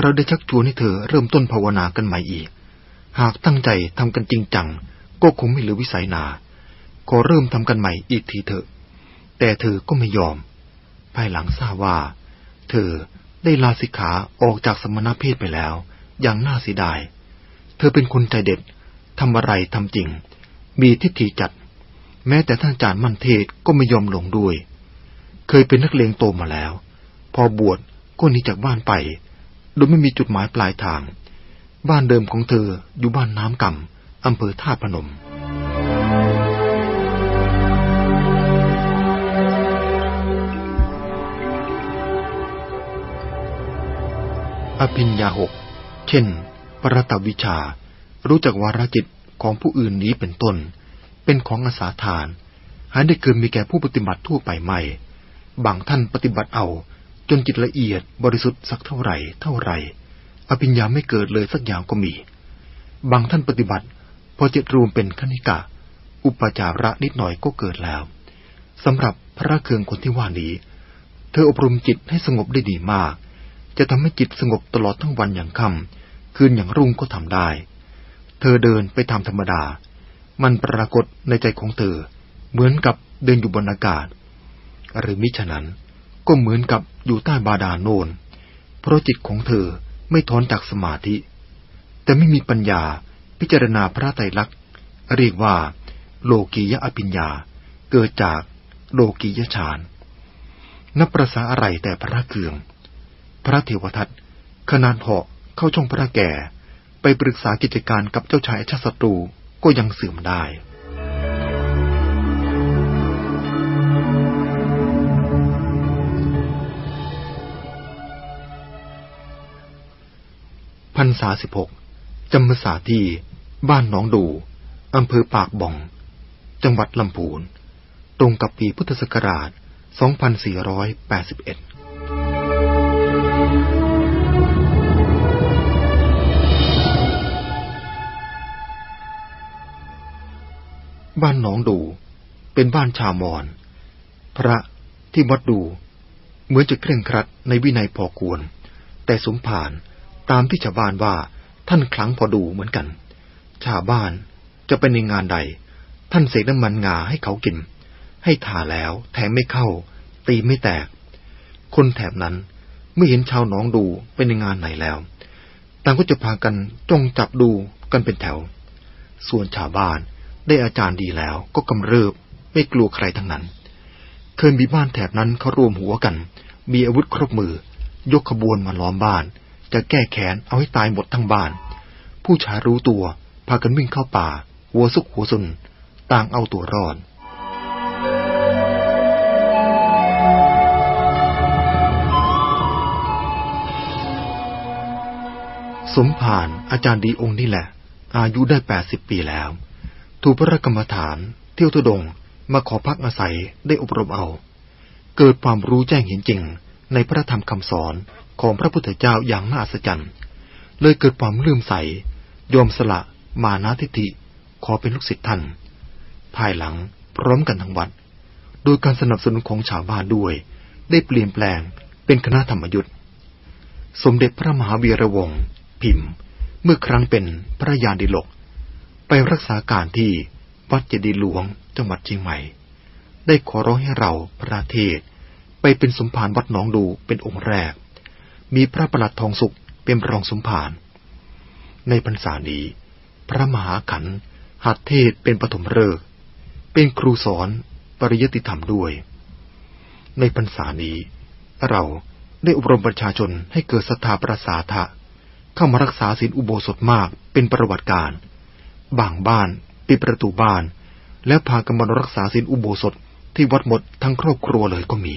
เราได้ชักชวนให้เธอเริ่มต้นภาวนากันใหม่อีก หากตั้งใจทำกันจริงจัง ก็คงไม่เหลือวิสัยนาก็เริ่มทำกันใหม่อีกทีเถอะ แต่เธอก็ไม่ยอม ภายหลังทราบว่า เธอได้ลาสิกขาออกจากสมณเพศไปแล้ว อย่างน่าเสียดาย เธอเป็นคนใจเด็ดทำอะไรทำจริง มีทิฏฐิจัด แม้แต่ท่านอาจารย์มันเทศก็ไม่ยอมลงด้วย เคยเป็นนักเลงโตมาแล้ว พอบวชก็หนีจากบ้านไป โดยไม่มีจุดหมายปลายทาง บ้านเดิมของเธออยู่บ้านน้ำกำอำเภอท่าพนม อภิญญาหก เช่น ปรตวิชา รู้จักวาระจิตของผู้อื่นนี้เป็นต้น เป็นของอาสาทาน หาได้เกินมีแก่ผู้ปฏิบัติทั่วไปไม่ บางท่านปฏิบัติเอา จนจิตละเอียดบริสุทธิ์สักเท่าไหร่เท่าไหร่อภิญญาไม่เกิดเลยสักอย่างก็มี บางท่านปฏิบัติ พอจิตรวมเป็นคณิกะ อุปจาระนิดหน่อยก็เกิดแล้วสำหรับพระเครืองคนที่ว่านี้ เธออบรมจิตให้สงบได้ดีมาก จะทำให้จิตสงบตลอดทั้งวันอย่างค่ำคืนอย่างรุ่งก็ทำได้ เธอเดินไปตามธรรมดา มันปรากฏในใจของเธอ เหมือนกับเดินอยู่บนอากาศ หรือมิฉะนั้น ก็เหมือนกับอยู่ใต้บาดาลโนน เพราะจิตของเธอไม่ถอนจากสมาธิ แต่ไม่มีปัญญาพิจารณาพระไตรลักษณ์ เรียกว่า โลกียะอภิญญา เกิดจากโลกียฌานนับประสาอะไรแต่พระเกือง พระเทวทัตขนานเหาะเข้าช่องพระแก่ ไปปรึกษากิจการกับเจ้าชายชาติศัตรูก็ยังเสื่อมได้ พรรษาสิบหกจำพรรษาที่บ้านหนองดูอำเภอปากบ่อง จังหวัดลำพูน ตรงกับปีพุทธศักราช 2481บ้านหนองดูเป็นบ้านชาวมอญพระที่วัดดู เหมือนจะเคร่งครัดในวินัยพอควร แต่สมผาน ตามที่ชาวบ้านว่าท่านคลังพอดูเหมือนกัน ชาวบ้านจะไปในงานใด ท่านเสกน้ำมันงาให้เขากิน ให้ทาแล้วแทงไม่เข้า ตีไม่แตก คนแถบนั้นไม่เห็นชาวหนองดูไปในงานไหนแล้ว ต่างก็จะพากันจ้องจับดูกันเป็นแถว ส่วนชาวบ้านได้อาจารย์ดีแล้วก็กำเริบไม่กลัวใครทั้งนั้น เคยมีบ้านแถบนั้นเขารวมหัวกัน มีอาวุธครบมือ ยกขบวนมาล้อมบ้าน จะแก้แค้นเอาให้ตายหมดทั้งบ้าน ผู้ชายรู้ตัวพากันวิ่งเข้าป่า หัวซุกหัวซุนต่างเอาตัวรอดสมภารอาจารย์ดีองค์นี่แหละ อายุได้แปดสิบปีแล้ว ถูกพระกรรมฐาน เที่ยวทุดงมาขอพักอาศัยได้อบรมเอา เกิดความรู้แจ้งเห็นจริงในพระธรรมคำสอน ของพระพุทธเจ้าอย่างน่าอัศจรรย์ เลยเกิดความลืมใส ยอมสละมานาทิฏฐิขอเป็นลูกศิษย์ท่าน ภายหลังพร้อมกันทั้งวัด โดยการสนับสนุนของชาวบ้านด้วย ได้เปลี่ยนแปลงเป็นคณะธรรมยุทธ์สมเด็จพระมหาวีระวงศ์พิมพ์ เมื่อครั้งเป็นพระยาดิลก ไปรักษาการที่วัดเจดีหลวงจังหวัดเชียงใหม่ ได้ขอร้องให้เราพระเทศ ไปเป็นสมภารวัดหนองดูเป็นองค์แรก มีพระประหลัดทองสุขเป็นรองสมภาร ในพรรษานี้ พระมหาขันธ์หัดเทศเป็นปฐมฤกษ์เป็นครูสอนปริยติธรรมด้วย ในพรรษานี้ เราได้อบรมประชาชนให้เกิดศรัทธาประสาทะเข้ามารักษาศีลอุโบสถมากเป็นประวัติการ บางบ้านปิดประตูบ้าน แล้วพากันมารักษาศีลอุโบสถที่วัดหมดทั้งครอบครัวเลยก็มี